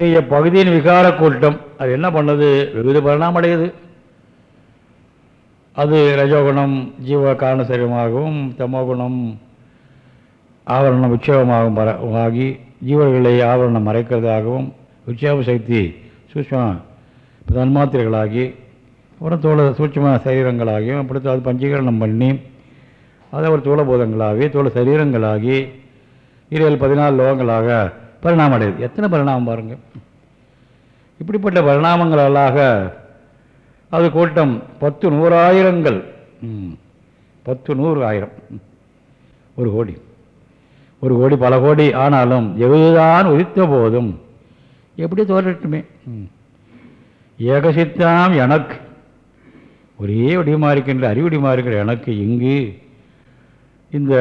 பகுதியின் விகார கூட்டம் அது என்ன பண்ணுது? வெகுது பரிணாமடையுது அது ரஜோகுணம் ஜீவ காரண சரீரமாகவும் தமோகுணம் ஆவரணம் உற்சவமாகவும் பர ஆகி ஜீவர்களை ஆவரணம் மறைக்கிறதாகவும் உற்சவ சக்தி சூட்சம தன்மாத்திரைகளாகி அப்புறம் தோள சூட்சம சரீரங்களாகியும் அப்படி அது பஞ்சீகரணம் பண்ணி அதை ஒரு தோளபூதங்களாகி தோள சரீரங்களாகி இருபது பதினாலு லோகங்களாக பரிணாமம் அடையுது எத்தனை பரிணாமம் பாருங்கள் இப்படிப்பட்ட பரிணாமங்களாக அது கூட்டம் பத்து நூறாயிரங்கள். பத்து நூறு ஆயிரம் ம், ஒரு கோடி. ஒரு கோடி பல கோடி ஆனாலும் எவ்வளவுதான் உதித்த போதும். எப்படி தோன்றட்டுமே ஏகசித்தாம் எனக்கு. ஒரே வடிவமாக இருக்கின்ற அறிவடிமா இருக்கிற எனக்கு இங்கு இந்த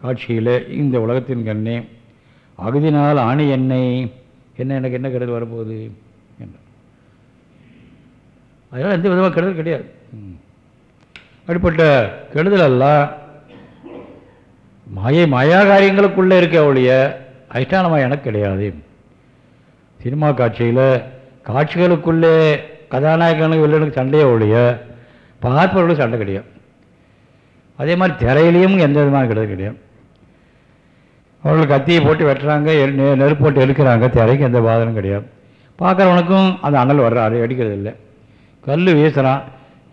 காட்சியில் இந்த உலகத்தின் கண்ணே அகுதினால் ஆணி என்னை என்ன எனக்கு என்ன கெடுதல் வரப்போகுது? என்றார் அதனால் எந்த விதமாக கெடுதல் கிடையாது. அப்படிப்பட்ட கெடுதல் எல்லாம் மாயை மாயா காரியங்களுக்குள்ளே இருக்க ஒழிய அதிஷ்டானமாக எனக்கு கிடையாது. சினிமா காட்சியில் காட்சிகளுக்குள்ளே கதாநாயகனுக்கு வில்லனுக்கு சண்டையே ஒழிய பார்ப்பவர்களுக்கு சண்டை கிடையாது. அதே மாதிரி திரையிலையும் எந்த விதமான கிடையாது கிடையாது. அவர்கள் கத்தியை போட்டு வெட்டுறாங்க நெருப்பு போட்டு எடுக்கிறாங்க திரைக்கு எந்த பாதனும் கிடையாது. பார்க்குறவனுக்கும் அந்த அனல் வர்றாரு அடிக்கிறது இல்லை. கல் வீசுகிறான்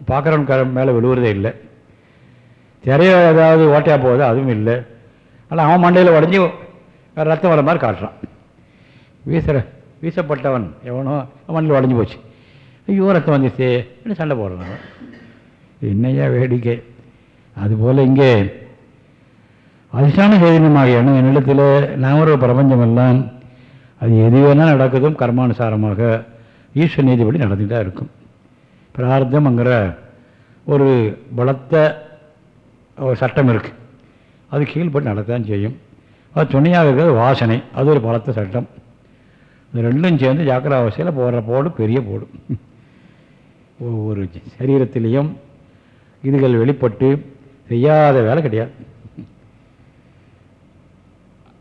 பார்க்குறவன் க மேலே விழுவுறதே இல்லை. திரைய ஏதாவது ஓட்டையாக போகுது அதுவும் இல்லை. ஆனால் அவன் மண்டையில் உடஞ்சி ரத்தம் வர மாதிரி காட்டுறான். வீசுகிற வீசப்பட்டவன் எவனோ மண்ணில் உடஞ்சி போச்சு. ஐயோ ரத்தம் வந்துச்சு என்ன சண்டை போடுறான் என்னையா வேடிக்கை. அதுபோல் இங்கே அதிர்ஷ்டான சைதன்யமாக எண்ணம் என்னிடத்தில் நாமர பிரபஞ்சமெல்லாம் அது எது வேணால் நடக்குதும் கர்மானுசாரமாக ஈஸ்வர நீதிபடி நடந்துகிட்டே இருக்கும். பிரார்த்தம்ங்கிற ஒரு பலத்த ஒரு சட்டம் இருக்குது அது கீழ்பட்டு நடத்தான் செய்யும். அது துணையாக இருக்கிறது வாசனை. அது ஒரு பலத்த சட்டம். இது ரெண்டும் சேர்ந்து ஜாக்கிர அவசியில் போடுற போடு பெரிய போடு. ஒவ்வொரு சரீரத்திலையும் இதுகள் வெளிப்பட்டு செய்யாத வேலை கிடையாது.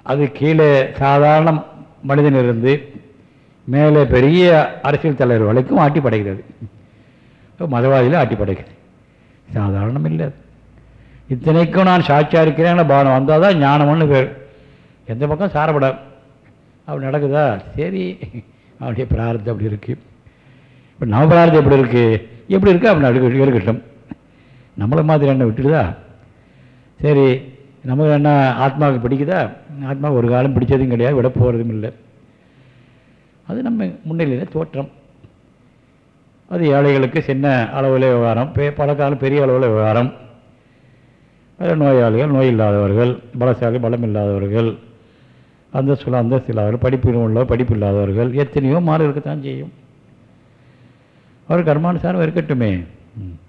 அது கீழே சாதாரண மனிதனிருந்து மேலே பெரிய அரசியல் தலைவர் வரைக்கும் ஆட்டி படைக்கிறது மதவாதியில் ஆட்டி படைக்கிறது சாதாரணம் இல்லை இத்தனைக்கும் நான் சாட்சியாக இருக்கிறேன் பானம் வந்தால் தான் ஞானம்னு பேர் எந்த பக்கம் சாரப்படாது அப்படி நடக்குதா? சரி. அவனுடைய பிரார்த்தம் அப்படி இருக்குது இப்போ நம்ம பிரார்த்தம் எப்படி இருக்குது எப்படி இருக்குது அப்படி நடுக்க இருக்கட்டும் நம்மளை மாதிரி என்ன விட்டுடுதா? சரி. நமக்கு என்ன ஆத்மாவுக்கு பிடிக்குதா? ஆத்மா ஒரு காலம் பிடிச்சதும் கிடையாது விட போகிறதும் இல்லை. அது நம்ம முன்னிலையில் தோற்றம். அது ஏழைகளுக்கு சின்ன அளவில் விவகாரம் பெ- பல காலம் பெரிய அளவில் விவகாரம். நோயாளிகள் நோய் இல்லாதவர்கள் பலசாலி பலம் இல்லாதவர்கள் அந்த சொல்ல அந்தஸ்து இல்லாதவர்கள் படிப்பு உள்ள படிப்பு இல்லாதவர்கள் எத்தனையோ மாறு இருக்கத்தான் செய்யும். அவர் கர்மானுசாரம் இருக்கட்டுமே. ம்.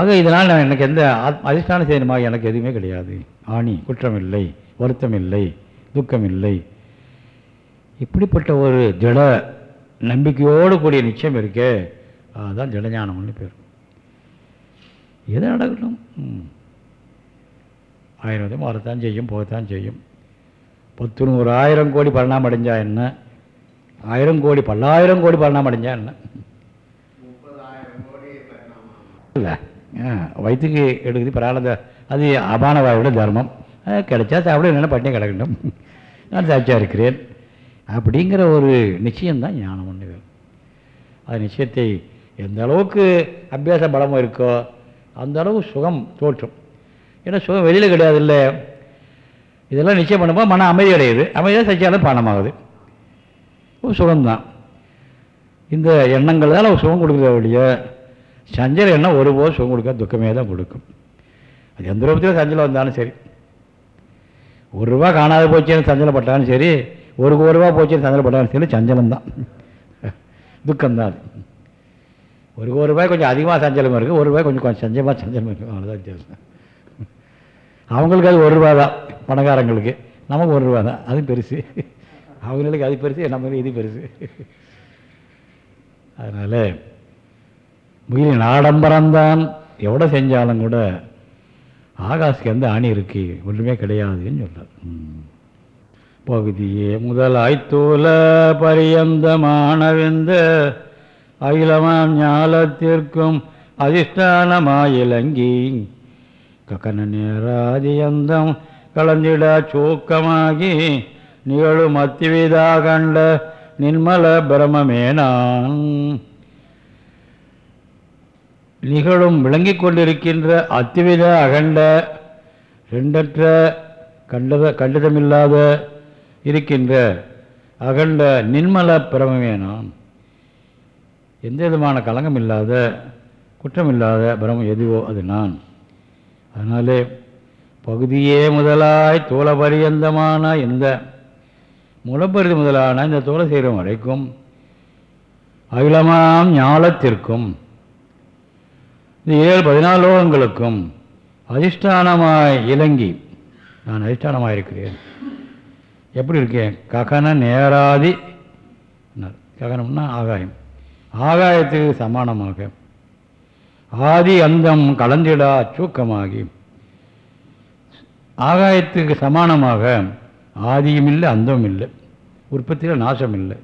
ஆக இதனால் நான் எனக்கு எந்த அதிஷ்டான செய்யணுமாக எனக்கு எதுவுமே கிடையாது. ஆணி குற்றம் இல்லை வருத்தம் இல்லை துக்கம் இல்லை இப்படிப்பட்ட ஒரு திட நம்பிக்கையோடு கூடிய நிச்சயம் இருக்கே அதுதான் திடஞானம்னு பேர். எது நடக்கட்டும். ஆயிரம் விதம் வரத்தான் செய்யும் போகத்தான் செய்யும். பத்து நூறு ஆயிரம் கோடி பரிணாமம் அடைஞ்சா என்ன? ஆயிரம் கோடி பல்லாயிரம் கோடி பரிணாமம் அடைஞ்சா என்ன? இல்லை. வயிற்றுக்கு எடுக்குது பரவாயில்ல அது அபானவாயோட தர்மம். கிடைச்சா சாப்பிட இல்லைன்னா பட்டினி கிடக்கட்டும். நான் சாட்சியாக இருக்கிறேன். அப்படிங்கிற ஒரு நிச்சயம்தான் ஞானம் ஒன்று அது நிச்சயத்தை எந்த அளவுக்கு அபியாச பலமும் இருக்கோ அந்த அளவு சுகம் தோற்றும். ஏன்னா சுகம் வெளியில் கிடையாது இல்லை இதெல்லாம் நிச்சயம் பண்ணும்போது மன அமைதி அடையுது. அமைதியாக சச்சியாலும் பானமாகுது. சுகம்தான். இந்த எண்ணங்கள் தான் சுகம் கொடுக்குறது அப்படியே சஞ்சலம்னா எண்ணம் ஒருபோது சுகம் கொடுக்க துக்கமே தான் கொடுக்கும். அது எந்த ரூபத்தில் சஞ்சலம் வந்தாலும் சரி. ஒரு ரூபா காணாத போச்சுன்னு சஞ்சலப்பட்டாலும் சரி ஒரு ஒரு ரூபா போச்சுன்னு சஞ்சலப்பட்டாலும் சரி சஞ்சலம் தான். துக்கம்தான். அது ஒரு ஒரு ரூபாய் கொஞ்சம் அதிகமாக சஞ்சலம் இருக்குது ஒரு ரூபாய் கொஞ்சம் கொஞ்சம் சஞ்சமாக சஞ்சலம் இருக்கும் அவ்வளோதான் வித்தியாசம். அவங்களுக்கு அது ஒரு ரூபா தான் பணக்காரங்களுக்கு. நமக்கு ஒரு ரூபா தான் அது பெருசு. அவங்களுக்கு அது பெருசு நம்மளுக்கு இது பெருசு. அதனால் முயலின் ஆடம்பரம்தான். எவ்வளோ செஞ்சாலும் கூட ஆகாசுக்கு எந்த அணி இருக்கு? ஒன்றுமே கிடையாதுன்னு சொல்கிறார் பகுதியே முதலாய் தூல பரியந்தமானவிந்த அகிலமாம் ஞாலத்திற்கும் அதிஷ்டானமாயிலங்கி. கக்கன நேராதியந்தம் கலந்திட சூக்கமாகி நிகழும் அத்திவிதா கண்ட நிர்மல பிரமமே நான் நிகழும் விளங்கிக் கொண்டிருக்கின்ற அத்திவித அகண்ட ரெண்டற்ற கண்டத கண்டிதமில்லாத இருக்கின்ற அகண்ட நின்மல பிரமமே நான் எந்த விதமான களங்கம் இல்லாத குற்றமில்லாத பிரமம் எதுவோ அது நான். அதனாலே பகுதியே முதலாய் தோளபரியந்தமான இந்த முளப்பருதி முதலான இந்த தோள செய்கிற வரைக்கும் அகிலமாம் ஞாலத்திற்கும் இந்த ஏழு பதினாலு லோகங்களுக்கும் அதிஷ்டானமாய் இலங்கி. நான் அதிஷ்டானமாக இருக்கிறேன். எப்படி இருக்கேன்? ககன நேராதி. ககனம்னா ஆகாயம். ஆகாயத்துக்கு சமானமாக. ஆதி அந்தம் கலந்திடா சூக்கமாகி ஆகாயத்துக்கு சமானமாக ஆதியும் இல்லை அந்தமும் இல்லை உற்பத்தியில் நாசம் இல்லை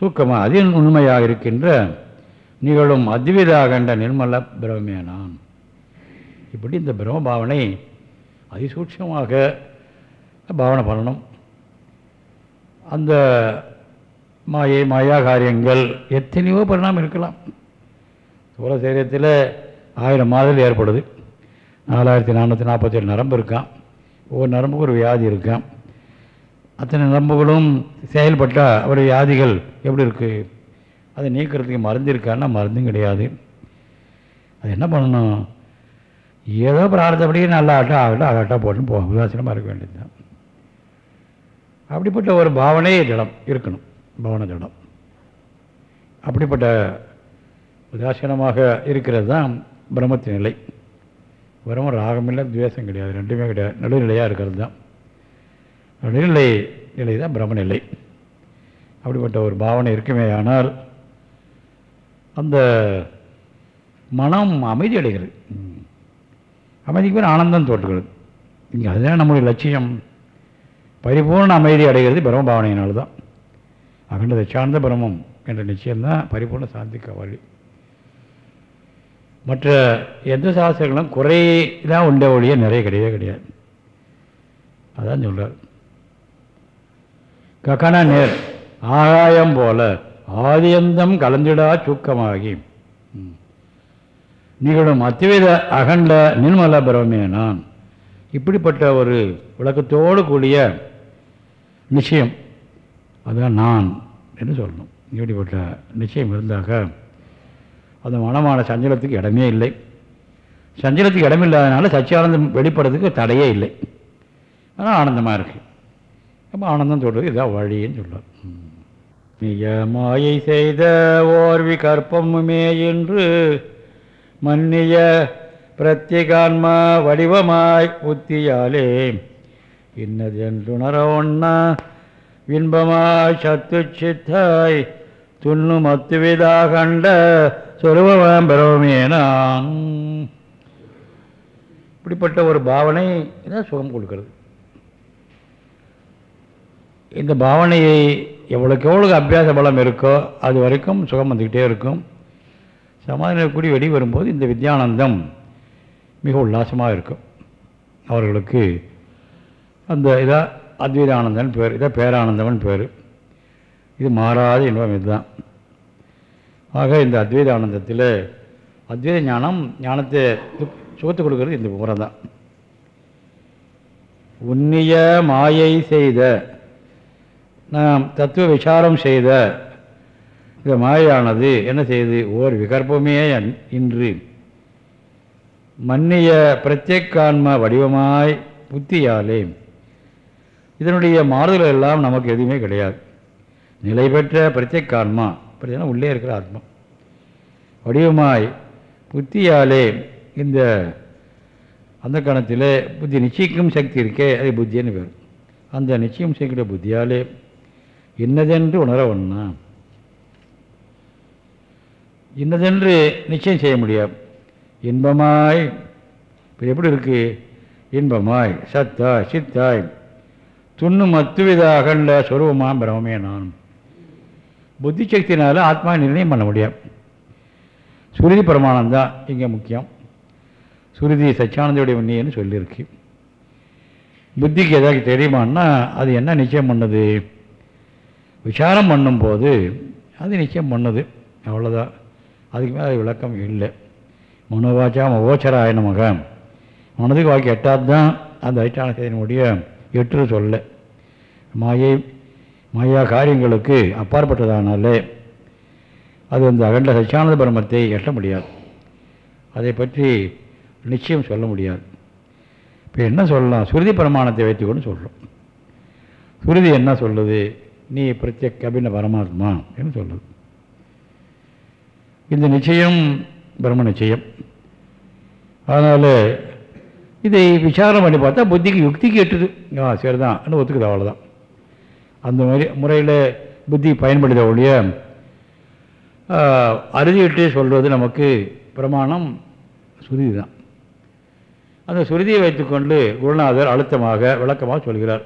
சூக்கமாக அதில் உண்மையாக இருக்கின்ற நிகழும் அத்விதாகண்ட நிர்மல பிரமே நான் இப்படி இந்த பிரம்ம பாவனை அதிசூட்சமாக பாவனை பண்ணணும். அந்த மாயை மாயா காரியங்கள் எத்தனையோ பரிணாமம் இருக்கலாம். சோழ சரீரத்தில் ஆயிரம் மாதல் ஏற்படுது. நாலாயிரத்தி நானூற்றி நாற்பத்தேழு நரம்பு இருக்கான் ஒவ்வொரு நரம்புக்கு ஒரு வியாதி இருக்கான் அத்தனை நரம்புகளும் செயல்பட்டால் ஒரு வியாதிகள் எப்படி இருக்குது அதை நீக்கிறதுக்கு மருந்து இருக்கான்னா மருந்தும் கிடையாது. அது என்ன பண்ணணும்? ஏதோ பிரார்த்தப்படி நல்லா ஆட்டம் ஆகட்டும் ஆகட்டா போட்டு போக உதாசீனமாக இருக்க வேண்டியது தான் அப்படிப்பட்ட ஒரு பாவனை ஜடம் இருக்கணும். பவன ஜடம். அப்படிப்பட்ட உதாசீனமாக இருக்கிறது தான் பிரம்மத்தின் நிலை. பிரம்ம ராகமில்லை துவேஷம் கிடையாது. ரெண்டுமே கிடையாது. நடுநிலையாக இருக்கிறது தான் நடுநிலை நிலை தான் பிரம்மநிலை அப்படிப்பட்ட ஒரு பாவனை இருக்குமே ஆனால் அந்த மனம் அமைதி அடைகிறது. அமைதிக்கு பேர் ஆனந்தம் தோற்றுகிறது. இங்கே அதுதான் நம்முடைய லட்சியம். பரிபூர்ண அமைதி அடைகிறது பிரம்ம பாவனையினால்தான் தான். அகண்டதை சார்ந்த பிரம்மம் என்ற நிச்சயம்தான் பரிபூர்ண சாந்திக்கு வழி மற்ற எந்த சாஸ்திரங்களும் குறை தான் உண்டே ஒழிய நிறைய கிடையவே கிடையாது. அதான் சொல்கிறார் ககன நேர் ஆகாயம் போல ஆதியந்தம் கலந்திடா சூக்கமாகி. நிகழும் அத்திவித அகண்ட நிர்மல பிரமே நான். இப்படிப்பட்ட ஒரு விளக்கத்தோடு கூடிய நிச்சயம். அதுதான் நான் என்று சொல்லணும். இப்படிப்பட்ட நிச்சயம் இருந்தாக அந்த மனமான சஞ்சலத்துக்கு இடமே இல்லை. சஞ்சலத்துக்கு இடமில்லாதனால சச்சியானந்தம் வெளிப்படுறதுக்கு தடையே இல்லை. ஆனால் ஆனந்தமாக இருக்குது அப்போ ஆனந்தம் சொல்கிறது இதான் வழின்னு சொல்லுவார் மிக மாயை செய்த ஓர்வி கற்பமுமே என்று மன்னிய பிரத்யேகான்மா வடிவமாய் புத்தியாலே. இன்னதென்றுணர ஒன்னா இன்பமாய் சத்து சித்தாய் துண்ணும் அத்துவிதா கண்ட சொருபவாம் பெறவுமே நான். இப்படிப்பட்ட ஒரு பாவனை தான் சுகம் கொடுக்கிறது? இந்த பாவனையை எவ்வளோக்கு எவ்வளோக்கு அபியாச பலம் இருக்கோ அது வரைக்கும் சுகம் வந்துக்கிட்டே இருக்கும். சமாதானம் கூடி வெளி வரும்போது இந்த வித்யானந்தம் மிக உல்லாசமாக இருக்கும். அவர்களுக்கு அந்த இதாக அத்வைத ஆனந்தன் பேர் இதான் பேரானந்தம்னு பேர். இது மாறாத இன்பம் இதுதான். ஆக இந்த அத்வைத ஆனந்தத்தில் அத்வைத ஞானம் ஞானத்தை சுகத்து கொடுக்கறது இந்த முறை தான் உன்னிய மாயை செய்த நாம் தத்துவ விசாரம் செய்த இந்த மாயானது என்ன செய்து? ஓர் விகற்பமே இன்று மன்னிய பிரத்யேகான்ம வடிவமாய் புத்தியாலே இதனுடைய மாறுதல் எல்லாம் நமக்கு எதுவுமே கிடையாது. நிலை பெற்ற பிரத்யேகான்மா பிரச்சனை உள்ளே இருக்கிற ஆத்மா. வடிவமாய் புத்தியாலே இந்த அந்த கணத்தில் புத்தி நிச்சயிக்கும் சக்தி இருக்கே அது புத்தின்னு பேர். அந்த நிச்சயம் செய்கிற புத்தியாலே இன்னதென்று உணர ஒன்றா இன்னதென்று நிச்சயம் செய்ய முடியாது. இன்பமாய் இப்போ எப்படி இருக்குது இன்பமாய் சத்தாய் சித்தாய் துண்ணும் மத்துவித அகண்ட சொருவமாம் பிரமே நான். புத்தி சக்தினால் ஆத்மா நிர்ணயம் பண்ண முடியும் சுருதி பிரமாணம் தான் இங்கே முக்கியம். சுருதி சச்சியானந்தோடைய உண்மைன்னு சொல்லியிருக்கு. புத்திக்கு ஏதாவது தெரியுமான்னா அது என்ன நிச்சயம் பண்ணுது? விசாரம் பண்ணும்போது அது நிச்சயம் பண்ணுது. அவ்வளோதான் அதுக்கு மேலே விளக்கம் இல்லை. மனோவாச்சா மகோச்சராய நமக. மனதுக்கு வாக்கி எட்டாது தான் அந்த ஐட்டான செய்தினுடைய எட்டு சொல்ல. மாயை மாயா காரியங்களுக்கு அப்பாற்பட்டதானாலே அது அந்த அகண்ட சச்சியானந்த பிரம்மத்தை எட்ட முடியாது. அதை பற்றி நிச்சயம் சொல்ல முடியாது. இப்போ என்ன சொல்லலாம்? சுருதி பிரமாணத்தை வைத்துக்கொண்டு சொல்கிறோம் சுருதி என்ன சொல்லுது? நீ பிரத்யக் அபின்ன பரமாத்மா என்று சொல்லுது இந்த நிச்சயம் பிரம்ம நிச்சயம். அதனால் இதை விசாரம் பண்ணி பார்த்தா புத்திக்கு யுக்திக்கு எட்டுது ஆ சரிதான். ஒத்துக்குது அவ்வளோதான் அந்த மாதிரி முறையில் புத்தி பயன்படுத்த ஒழிய அறுதிட்டு சொல்வது நமக்கு பிரமாணம் சுருதி தான் அந்த சுருதியை வைத்துக்கொண்டு குருநாதர் அழுத்தமாக விளக்கமாக சொல்கிறார்.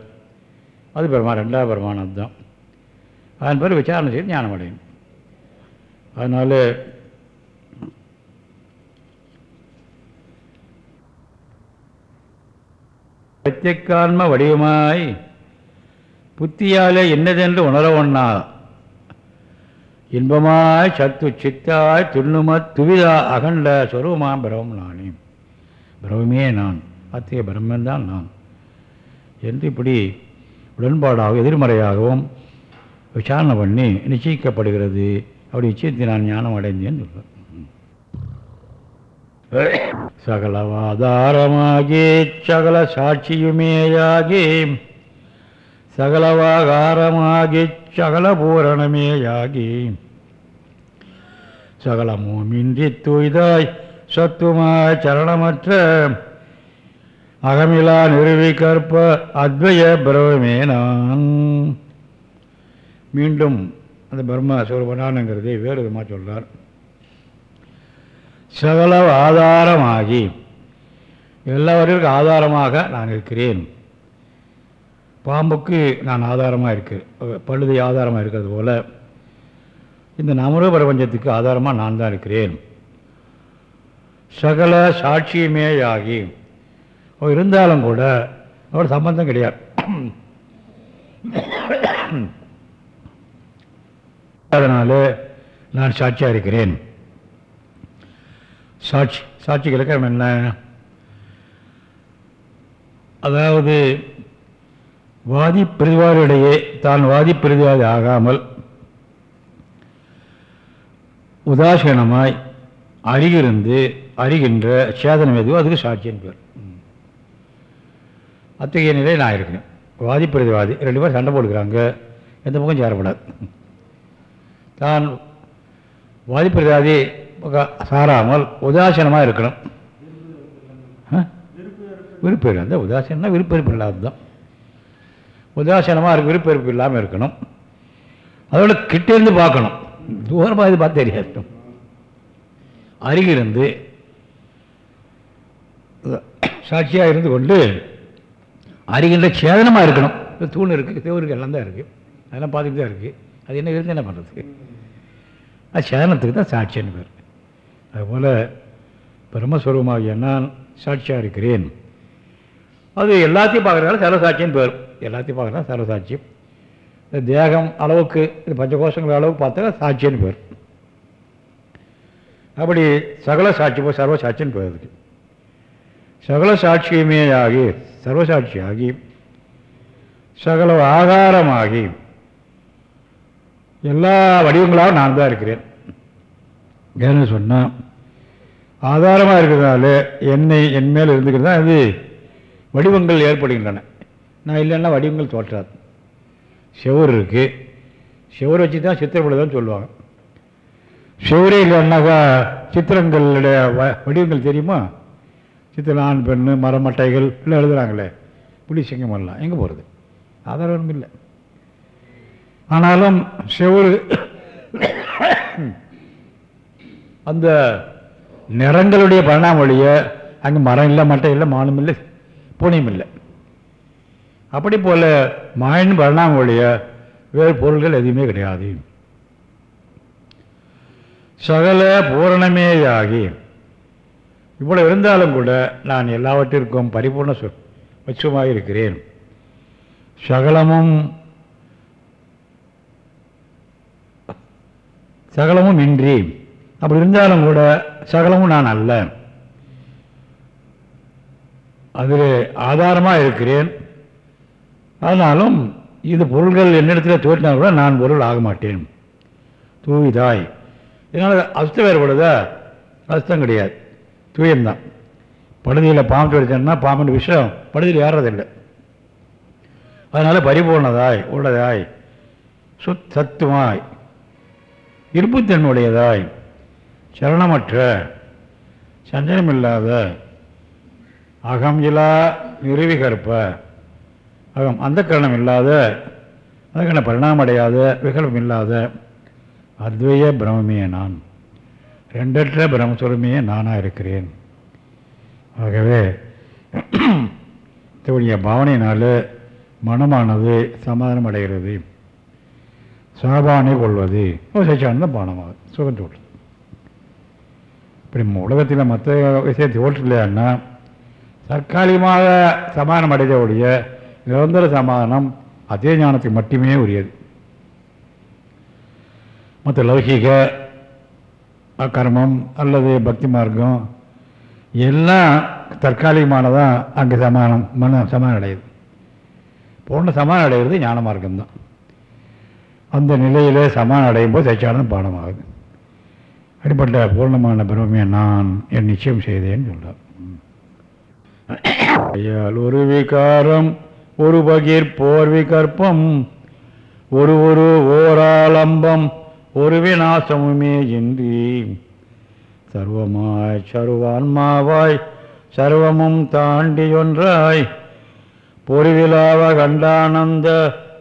அது பிரமா ரெண்டாவது பிரமாணம் தான் அதன் பிறகு விசாரணை செய்து ஞானம் அடையும் அதனால் பிரத்யக்கான்ம வடிவமாய் புத்தியாலே என்னதென்று உணர ஒண்ணா? இன்பமாய் சத்து சித்தாய் துண்ணும துவிதா அகண்ட சொருபமாம் பிரமம் நானே. பிரமமே நான். அத்தகைய பிரம்மன்தான் நான். என்று இப்படி உடன்பாடாகவும் எதிர்மறையாகவும் விசாரணை பண்ணி நிச்சயிக்கப்படுகிறது. அப்படி நிச்சயத்தை நான் ஞானம் அடைந்தேன்னு சொல்கிறேன் சகலவாதாரமாகி சகல சாட்சியுமேயாகி சகலவாகாரமாகி சகல பூரணமேயாகி சகலமுமின்றி தூய்தாய் சத்துமாய் சரணமற்ற அகமிலா நிறுவி கற்ப அத்வய பிரவமே நான். மீண்டும் அந்த பிரம்ம சுரபனானுங்கிறதை வேறு விதமாக சொல்கிறார் சகல ஆதாரமாகி எல்லாவற்றிற்கும் ஆதாரமாக நான் இருக்கிறேன். பாம்புக்கு நான் ஆதாரமாக இருக்கிறேன் பழுதை ஆதாரமாக இருக்கிறது போல் இந்த நமர பிரபஞ்சத்துக்கு ஆதாரமாக நான் தான் இருக்கிறேன். சகல சாட்சியுமே ஆகி இருந்தாலும் கூட அவர் சம்பந்தம் கிடையாது. அதனால் நான் சாட்சியாக இருக்கிறேன். சாட்சி சாட்சிக்கு இலக்கணம் என்ன? அதாவது வாதி பிரதிவாரிடையே தான் வாதி பிரதிவாதி ஆகாமல் உதாசீனமாய் அருகிருந்து அறிகின்ற சேதனம் எதுவோ அதுக்கு சாட்சியின் பேர். அத்தகைய நிலை நான் இருக்கேன் வாதி பிரதிவாதி ரெண்டு பேரும் சண்டை போடுக்கிறாங்க எந்த பக்கம் சேரப்படாது தான் வாதி சாராமல் உதாசீனமாக இருக்கணும். விருப்பம் இருந்தால் உதாசீனா விருப்பெருப்பு இல்லாதது தான். உதாசீனமாக இருக்க விருப்பெருப்பு இல்லாமல் இருக்கணும். அதோட கிட்டேருந்து பார்க்கணும். தூரமாக இது பார்த்து தெரியாது. அருகிருந்து சாட்சியாக இருந்து கொண்டு அருகின்ற சேதனமாக இருக்கணும். தூண் இருக்குது தேவருக்கு எல்லாம் தான் இருக்குது அதெல்லாம் பார்த்துட்டு தான் இருக்குது அது என்ன இருந்து என்ன பண்ணுறதுக்கு அது சேதனத்துக்கு தான் சாட்சின்னு பேர். அதுபோல் பிரம்மஸ்வரூபமாகிய நான் சாட்சியாக இருக்கிறேன். அது எல்லாத்தையும் பார்க்குறதால சர்வசாட்சின்னு பேர். எல்லாத்தையும் பார்க்குறதா சர்வசாட்சி தேகம் அளவுக்கு இது பஞ்சகோஷங்கள் அளவுக்கு பார்த்தா சாட்சின்னு பேர். அப்படி சகல சாட்சி போய் சர்வசாட்சின்னு பேர் இருக்கு சகல சாட்சியுமே ஆகி சர்வசாட்சியாகி சகல ஆகாரமாகி எல்லா வடிவங்களாகவும் நான் தான் இருக்கிறேன். ஏன்னு சொன்னால் ஆதாரமாக இருக்கிறதுனால என்னை என் மேல் இருந்துக்கிறது தான் அது வடிவங்கள் ஏற்படுகின்றன. நான் இல்லைன்னா வடிவங்கள் தோற்றாது. செவர் இருக்குது செவர் வச்சு தான் சித்திரப்படுதான்னு சொல்லுவாங்க. செவரே இல்லைன்னாக்கா சித்திரங்களுடைய வ வடிவங்கள் தெரியுமா? சித்திரம் ஆண் பெண்ணு மரமட்டைகள் இல்லை எழுதுகிறாங்களே புலி சிங்கம் எல்லாம். எங்கே போகிறது ஆதாரம் இல்லை ஆனாலும் செவரு அந்த நிறங்களுடைய பரிணாமொழிய அங்கே மரம் இல்லை மட்டை இல்லை மானும் இல்லை பூனையும் இல்லை. அப்படி போல் மாயின் பரிணாமொழிய வேறு பொருள்கள் எதுவுமே கிடையாது. சகல பூரணமேயாகி இவ்வளவு இருந்தாலும் கூட நான் எல்லாவற்றிற்கும் பரிபூர்ண சொ இருக்கிறேன் சகலமும் சகலமும் இன்றி. அப்படி இருந்தாலும் கூட சகலமும் நான் அல்ல. அதில் ஆதாரமாக இருக்கிறேன். ஆனாலும் இது பொருள்கள் என்னிடத்தில் தோற்றினால் கூட நான் பொருள் ஆக மாட்டேன். தூய்தாய். இதனால் அஸ்தம் வேறுபடுதா அஸ்தம் கிடையாது. தூயம்தான். படுதியில் பாம்பு எடுத்தேன்னா பாம்புன்ற விஷயம் படுதியில் ஏறதில்லை அதனால் பரிபூர்ணதாய் உள்ளதாய் சுத் சத்துமாய் இருப்புத்தன்மையுடையதாய் சரணமற்ற சஞ்சலமில்லாத அகம் இலா நிறுவிகற்ப அகம் அந்த கரணம் இல்லாத அதுக்கான பரிணாமடையாத விகல்பம் இல்லாத அத்வைய பிரமமே நான். ரெண்டற்ற பிரம்மஸ்வரமே நானாக இருக்கிறேன். ஆகவே இத்தகைய பாவனையினால் மனமானது சமாதானம் அடைகிறது சாபானை கொள்வது. சச்சியானந்த பானமாக சுகம் தோற்று இப்படி உலகத்தில் மற்ற விஷயத்தை தோற்றலையான்னா தற்காலிகமாக சமாதானம் அடைந்தவுடைய நிரந்தர சமாதானம் அதே ஞானத்துக்கு மட்டுமே உரியது. மற்ற லௌகிக கர்மம் அல்லது பக்தி மார்க்கம் எல்லாம் தற்காலிகமானதான் அங்கே சமானம் மன சமாதானம் அடையுது. போன சமாதானம் அடைகிறது ஞான மார்க்கம்தான். அந்த நிலையிலே சமாதானம் அடையும் போது சச்சியானந்தம் பாடமாகுது அப்படிப்பட்ட பூர்ணமான பிரம்மையை நான் என் நிச்சயம் செய்தேன்னு சொல்கிறார் ஐயால் ஒரு விகாரம் ஒரு பகிர் போர் விகற்பம் ஒரு ஒரு ஓராலம்பம் ஒரு விநாசமுமே இன்றி. சர்வமாய் சர்வான்மாவாய் சர்வமும் தாண்டி ஒன்றாய் பொறிவிழாவ கண்டானந்த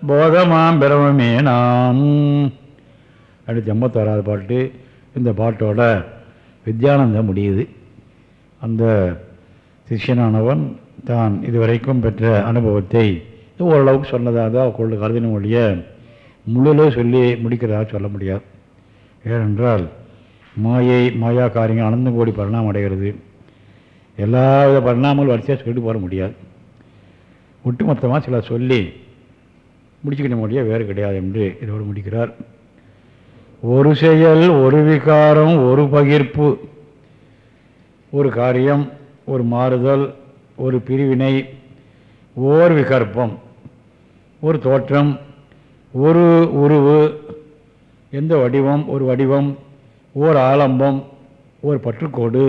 போதமாம் பிரமே நான் அடுத்து எண்பத்தாறாவது பாட்டு. இந்த பாட்டோட வித்யானந்தம் முடியுது. அந்த சிஷ்யனானவன் தான் இதுவரைக்கும் பெற்ற அனுபவத்தை ஓரளவுக்கு சொன்னதாக தான் கொண்டு கருதின ஒழிய முழுல சொல்லி முடிக்கிறதாக சொல்ல முடியாது. ஏனென்றால் மாயை மாயா காரியங்கள் அனந்தம் கோடி பரிணாமம் அடைகிறது. எல்லா வித பரிணாமங்கள் வரிசையாக சொல்லிட்டு போட முடியாது. ஒட்டுமொத்தமாக சில சொல்லி முடிச்சுக்கிட்ட முடியாது வேறு கிடையாது என்று இதோடு முடிக்கிறார். ஒரு செயல் ஒரு விகாரம் ஒரு பகிர்ப்பு ஒரு காரியம் ஒரு மாறுதல் ஒரு பிரிவினை ஓர் விகற்பம் ஒரு தோற்றம் ஒரு உருவு எந்த வடிவம் ஒரு வடிவம் ஓர் ஆலம்பம் ஒரு பற்றுக்கோடு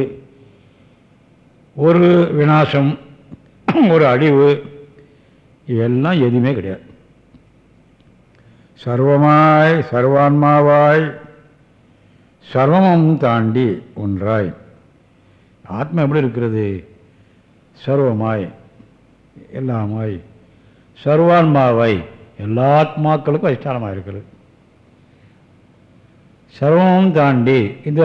ஒரு விநாசம் ஒரு அழிவு இவெல்லாம் எதுவுமே கிடையாது. சர்வமாய் சர்வான்மாவாய் சர்வமும் தாண்டி ஒன்றாய். ஆத்மா எப்படி இருக்கிறது? சர்வமாய் எல்லாமாய். சர்வான்மாவாய் எல்லா ஆத்மாக்களுக்கும் அதிஷ்டானமாக இருக்கிறது. சர்வமும் தாண்டி இந்த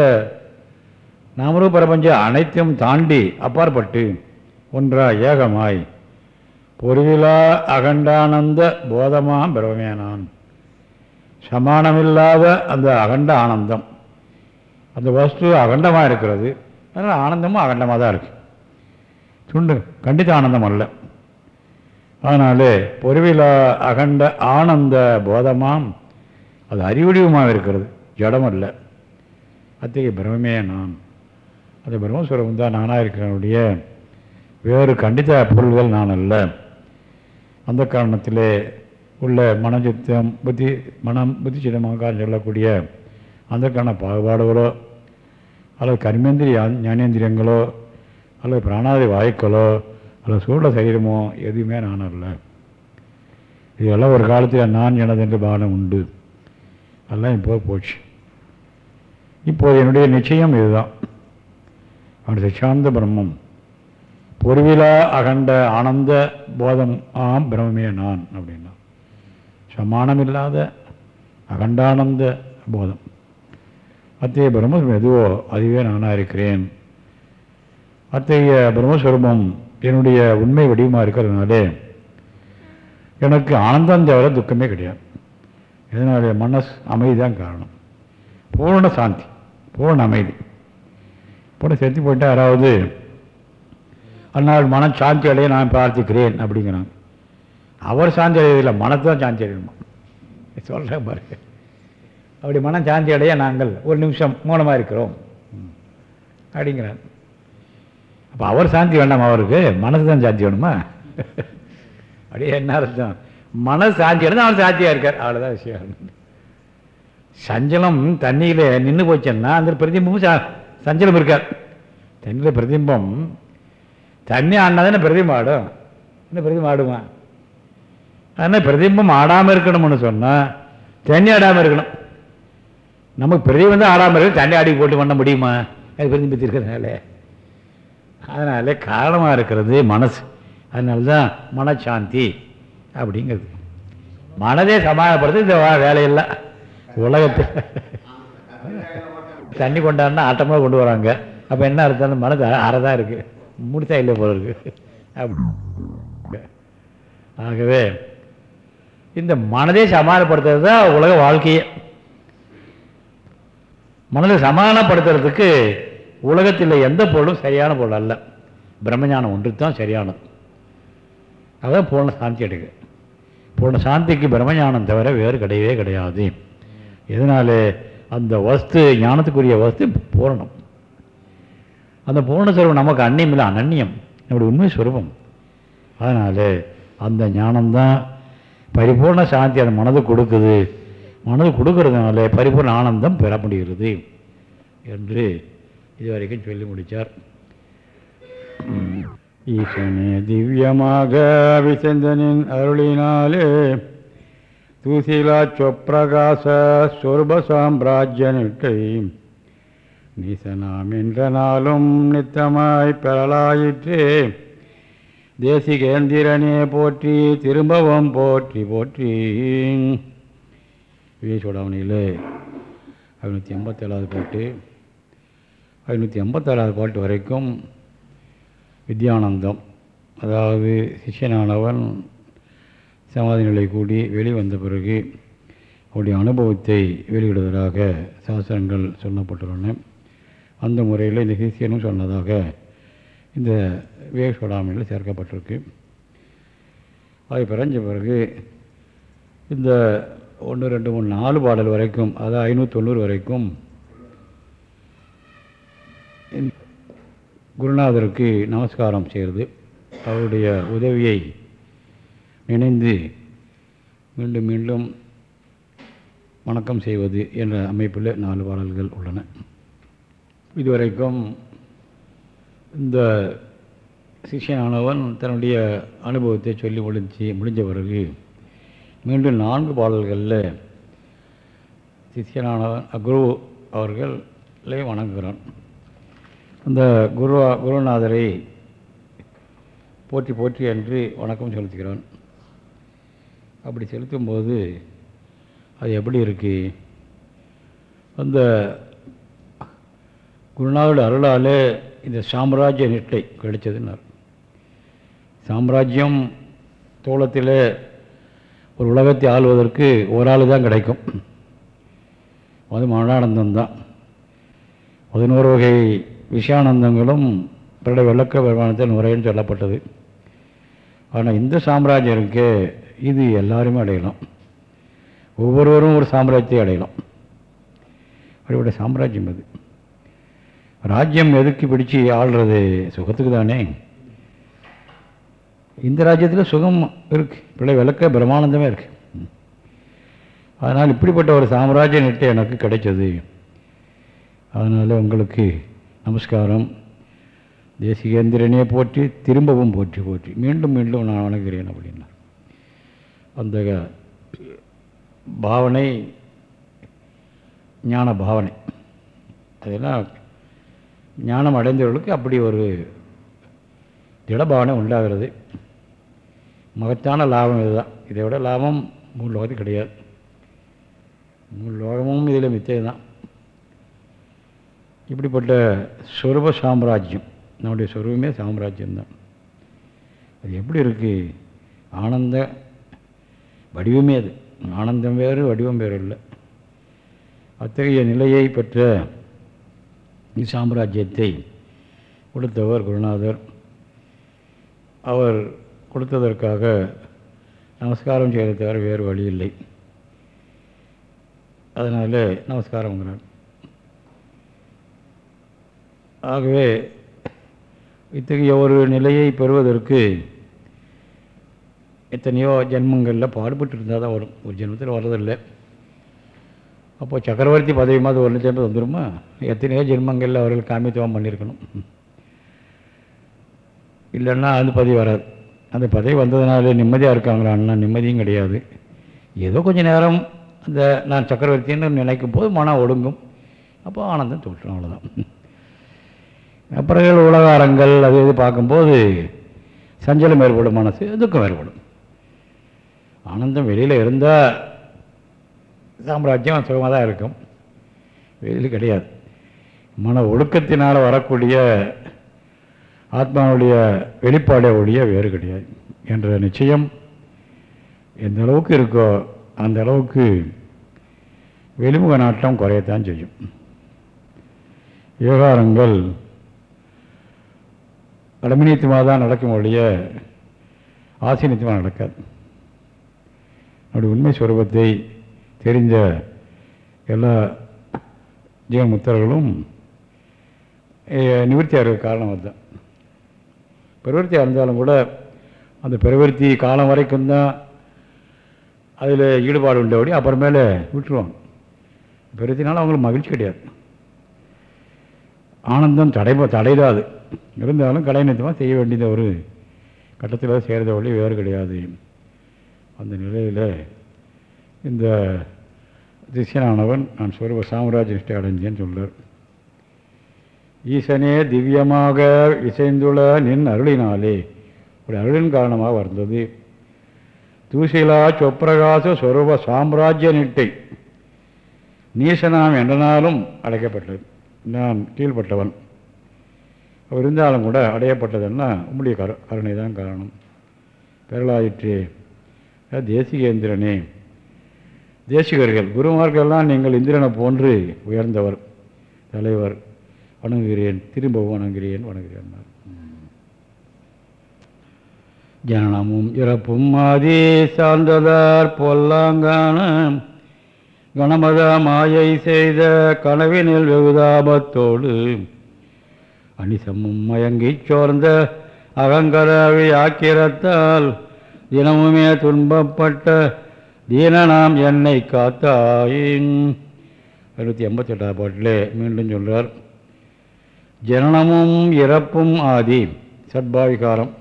நாமரூப பிரபஞ்சம் அனைத்தையும் தாண்டி அப்பாற்பட்டு ஒன்றாய் ஏகமாய். பொருவிலா அகண்டானந்த போதமாம் பிரமே நான். சமானமில்லாத அந்த அகண்ட ஆனந்தம். அந்த வஸ்து அகண்டமாக இருக்கிறது. அதனால் ஆனந்தமும் அகண்டமாக தான் இருக்குது துண்டு கண்டித்த ஆனந்தம் அல்ல. அதனாலே பொருவிலா அகண்ட ஆனந்த போதமாம் அது அறிவடிவமாக இருக்கிறது. ஜடம் அல்ல. அத்தகைய பிரமே நான். அந்த பிரம்மஸ்வரம் தான் நானாக இருக்கிறனுடைய வேறு கண்டித்த பொருள்கள் நான் அல்ல. அந்த காரணத்திலே உள்ள மனச்சித்தம் புத்தி மனம் புத்தி சித்தமாக சொல்லக்கூடிய அதற்கான பாகுபாடுகளோ அல்லது கர்மேந்திரிய ஞானேந்திரியங்களோ அல்லது பிராணாதி வாயுக்களோ அல்லது சூழ சரீரமோ எதுவுமே நான் அல்ல. இதெல்லாம் ஒரு காலத்தில் நான் எனது என்று பானம் உண்டு. அதெல்லாம் இப்போது போச்சு. இப்போது என்னுடைய நிச்சயம் இதுதான். அவன் சச்சாந்த பிரம்மம். பொறுவிலா அகண்ட ஆனந்த போதம் ஆம் பிரம்மே நான் அப்படின்னா. சமானமில்லாத அகண்டானந்த போதம். அத்தகைய பிரம்மஸ்வரம் எதுவோ அதுவே நானாக இருக்கிறேன். அத்தகைய பிரம்மஸ்வரூபம் என்னுடைய உண்மை வடிவமாக இருக்கிறதுனாலே எனக்கு ஆனந்தம் தவிர துக்கமே கிடையாது. இதனுடைய மனஸ் அமைதி தான் காரணம். பூர்ண சாந்தி பூர்ண அமைதி. பூர்ண சேர்த்து போயிட்டா யாராவது அந்நாள் மன சாந்தி அடைய நான் பிரார்த்திக்கிறேன் அப்படிங்கிறாங்க. அவர் சாந்தி அடையதில்லை மனத்தை தான் சாந்தி அடையணுமா சொல்கிறேன் பாருங்க அப்படி மனம் சாந்தி அடைய நாங்கள் ஒரு நிமிஷம் மௌனமாக இருக்கிறோம். ம். அப்படிங்கிறார். அப்போ அவர் சாந்தி வேண்டாம் அவருக்கு மனசு தான் சாந்தி வேணுமா? அப்படியே என்ன அர்த்தம்? மனசு சாந்தி அடைந்து அவர் சாந்தியாக இருக்கார். அவ்வளோதான் விஷயம். சஞ்சலம் தண்ணியில் நின்று போச்சுன்னா அந்த பிரதிபிம்பம் சஞ்சலம் இருக்கார். தண்ணியில் பிரதிபிம்பம் தண்ணி ஆடினாதானே பிரதிபிம்பம் ஆடும். என்ன பிரதிபம் ஆடுவான் அதனால் பிரதிபிம்பம் ஆடாமல் இருக்கணும்னு சொன்னால் தண்ணி ஆடாமல் இருக்கணும். நமக்கு பிரதிபம் ஆடாமல் இருக்கு தண்ணி ஆடி போட்டு பண்ண முடியுமா? அது பிரதிபித்திருக்கிறதுனால அதனால காரணமாக இருக்கிறது மனசு. அதனால தான் மனசாந்தி அப்படிங்கிறது. மனதே சமாதானப்படுத்து இந்த வா- வேலையெல்லாம். உலகத்தில் தண்ணி கொண்டாடுனா ஆட்டமாக கொண்டு வராங்க. அப்போ என்ன அர்த்தம் மனது அறதான் இருக்குது முடித்தா இல்லை போல இருக்குது அப்படி. ஆகவே இந்த மனதை சமாதானப்படுத்துறது தான் உலக வாழ்க்கையே. மனதை சமாதானப்படுத்துறதுக்கு உலகத்தில் எந்த பொருளும் சரியான பொருள் அல்ல. பிரம்மஞானம் ஒன்று தான் சரியானது அதான் பூர்ண சாந்தி எடுக்கு. பூர்ண சாந்திக்கு பிரம்மஞானம் தவிர வேறு கிடையவே கிடையாது. இதனால அந்த வஸ்து ஞானத்துக்குரிய வஸ்து பூரணம். அந்த பூர்ணஸ்வரூபம் நமக்கு அந்நியம் இல்லை அனன்யம். நம்முடைய உண்மை ஸ்வரூபம் அதனால் அந்த ஞானம்தான் பரிபூர்ண சாந்தி அந்த மனது கொடுக்குது. மனது கொடுக்கறதுனால பரிபூர்ண ஆனந்தம் பெற முடிகிறது என்று இதுவரைக்கும் சொல்லி முடித்தார் ஈசனே திவ்யமாக விசந்தனின் அருளினாலே தூசிலா சொப்பிரகாச சொர்ப சாம்ராஜ்ய நீசனாம் என்ற நாளும் நித்தமாய் பெறலாயிற்றே. தேசிகேந்திரனே போற்றி திரும்பவும் போற்றி போற்றி. விவேசோடாவணியில் ஐநூற்றி எண்பத்தேழாவது பாட்டு. ஐநூற்றி எண்பத்தேழாவது பாட்டு வரைக்கும் வித்யானந்தம். அதாவது சிஷ்யனானவன் சமாதி நிலை கூடி வெளிவந்த பிறகு அவருடைய அனுபவத்தை வெளியிடுவதாக சாஸ்திரங்கள் சொல்லப்பட்டுள்ளன. அந்த முறையில் இந்த சிஷியனும் சொன்னதாக இந்த விவேகோடாமையில் சேர்க்கப்பட்டிருக்கு. அது பிறஞ்ச பிறகு இந்த ஒன்று ரெண்டு மூணு நாலு பாடல் வரைக்கும் அதாவது ஐநூற்றொண்ணூறு வரைக்கும் குருநாதருக்கு நமஸ்காரம் செய்கிறது அவருடைய உதவியை நினைந்து மீண்டும் மீண்டும் வணக்கம் செய்வது என்ற அமைப்பில் நாலு பாடல்கள் உள்ளன. இதுவரைக்கும் இந்த சிஷ்யனானவன் தன்னுடைய அனுபவத்தை சொல்லி முடிஞ்சு முடிஞ்ச பிறகு மீண்டும் நான்கு பாடல்களில் சிஷ்யனானவன் குரு அவர்களை வணங்குகிறான். அந்த குரு குருநாதரை போற்றி போற்றி என்று வணக்கம் செலுத்துகிறான். அப்படி செலுத்தும்போது அது எப்படி இருக்குது அந்த குருநாதோட அருளாலே இந்த சாம்ராஜ்ய நிட்டை கிடைச்சதுன்னார். சாம்ராஜ்யம் தோளத்தில் ஒரு உலகத்தை ஆள்வதற்கு ஒரு ஆள் தான் கிடைக்கும். அது மனானந்தம் தான் பதினோரு வகை விஷயானந்தங்களும் பிறட விளக்க வருமானத்தில் முறைன்னு சொல்லப்பட்டது. ஆனால் இந்த சாம்ராஜ்யம் இருக்கே இது எல்லாருமே அடையலாம். ஒவ்வொருவரும் ஒரு சாம்ராஜ்யத்தை அடையலாம். அப்படிப்பட்ட சாம்ராஜ்யம் அது. ராஜ்யம் எதுக்கு பிடிச்சி ஆள்றது? சுகத்துக்கு தானே. இந்த ராஜ்யத்தில் சுகம் இருக்குது பிள்ளை விளக்க பிரமானந்தமே இருக்குது அதனால் இப்படிப்பட்ட ஒரு சாம்ராஜ்ய நிட்டை எனக்கு கிடைச்சது. அதனால் உங்களுக்கு நமஸ்காரம். தேசிகேந்திரனே போற்றி திரும்பவும் போற்றி போற்றி. மீண்டும் மீண்டும் நான் வணங்குகிறேன் அப்படின்னார் அந்த பாவனை ஞான பாவனை. அதெல்லாம் ஞானம் அடைந்தவர்களுக்கு அப்படி ஒரு திடபாவனை உண்டாகிறது. மகத்தான லாபம் இதுதான். இதை விட லாபம் மூணு லோகத்துக்கு கிடையாது. மூணு லோகமும் இதில் மித்தை தான் இப்படிப்பட்ட சொருப சாம்ராஜ்யம் நம்முடைய சொருபமே சாம்ராஜ்யம்தான். அது எப்படி இருக்குது ஆனந்த வடிவமே அது. ஆனந்தம் வேறு வடிவம் வேறு இல்லை அத்தகைய நிலையை பெற்ற சாம்ராஜ்யத்தை கொடுத்தவர் குருநாதர். அவர் கொடுத்ததற்காக நமஸ்காரம் செய்த தவிர வேறு வழி இல்லை அதனால் நமஸ்காரங்கிறார் ஆகவே இத்தகைய ஒரு நிலையை பெறுவதற்கு எத்தனையோ ஜென்மங்களில் பாடுபட்டு இருந்தால் தான் வரும் ஒரு ஜென்மத்தில் வர்றதில்லை. அப்போ சக்கரவர்த்தி பதவி மாதிரி ஒரு லட்சம் வந்துடுமா எத்தனையோ ஜென்மங்களில் அவர்கள் காமித்துவம் பண்ணியிருக்கணும். இல்லைன்னா அந்த பதவி வராது. அந்த பதவி வந்ததுனால நிம்மதியாக இருக்காங்களான்னா நிம்மதியும் கிடையாது. ஏதோ கொஞ்சம் நேரம் அந்த நான் சக்கரவர்த்தின்னு நினைக்கும் போது மனம் ஒடுங்கும். அப்போ ஆனந்தம் தோற்றும் அவ்வளோதான் அப்புறம் உலகாரங்கள் அது இது பார்க்கும்போது சஞ்சலம் ஏற்படும் மனசு துக்கம் ஏற்படும். ஆனந்தம் வெளியில் இருந்தால் சாம்ராஜ்யம் சுகமாக தான் இருக்கும். வெளியில் கிடையாது. மன ஒழுக்கத்தினால் வரக்கூடிய ஆத்மாவுடைய வெளிப்பாடே ஒழிய வேறு கிடையாது. என்ற நிச்சயம் எந்த அளவுக்கு இருக்கோ அந்த அளவுக்கு வெளிமுக நாட்டம் குறையத்தான் செய்யும். விவகாரங்கள் கடமினித்துமாக தான் நடக்கும் ஒழிய ஆசீனித்துமாக நடக்காது. அப்படி உண்மை சுரூபத்தை தெரிஞ்ச எல்லா ஜீவமுத்தர்களும் நிவர்த்தியாக ஆகிற காரணம் அதுதான். பிரவர்த்தியாக இருந்தாலும் கூட அந்த பிரவர்த்தி காலம் வரைக்கும் தான் அதில் ஈடுபாடு உண்டபடி அப்புறமேலே விட்டுருவாங்க. பிரவர்த்தினால அவங்களுக்கு மகிழ்ச்சி கிடையாது. ஆனந்தம் தடை தடைதாது இருந்தாலும் கலைநித்தமாக செய்ய வேண்டியது ஒரு கட்டத்தில் செய்கிறத வழி வேறு கிடையாது. அந்த நிலையில் இந்த திசியனானவன் நான் சொல்வ சாம்ராஜ்ய நிஷ்டை அடைஞ்சேன்னு சொல்கிறார் ஈசனே திவ்யமாக இசைந்துள்ள நின் அருளினாலே. ஒரு அருளின் காரணமாக வந்தது தூசிலா சொப்பிரகாச சொரூப சாம்ராஜ்ய நிட்டை. நீசனாம் என்றனாலும் அடைக்கப்பட்டது. நான் கீழ்பட்டவன் அவர் இருந்தாலும் கூட அடையப்பட்டதுன்னா உம்முடைய கரு கருணை தான் காரணம் பெறலாயிற்று தேசிகேந்திரனே தேசிகர்கள் குருமார்கள்லாம் நீங்கள் இந்திரனை போன்று உயர்ந்தவர் தலைவர் வணங்குகிறேன் திரும்பவும் வணங்குகிறேன் வணங்குகிறேன் ஜனனமும் இறப்பும் மாதி சார்ந்ததார் பொல்லாங்கான கணமத மாயை செய்த கனவினில் வெகுதாபத்தோடு அனிசமும் மயங்கிச் சோர்ந்த அகங்கரவி ஆக்கிரத்தால் தினமுமே துன்பப்பட்ட தீனனாம் என்னை காத்தாயின். ஐநூற்றி எண்பத்தெட்டாம் பாட்டிலே மீண்டும் சொல்கிறார் ஜனனமும் இறப்பும் ஆதி. சட்பாவிகாரம்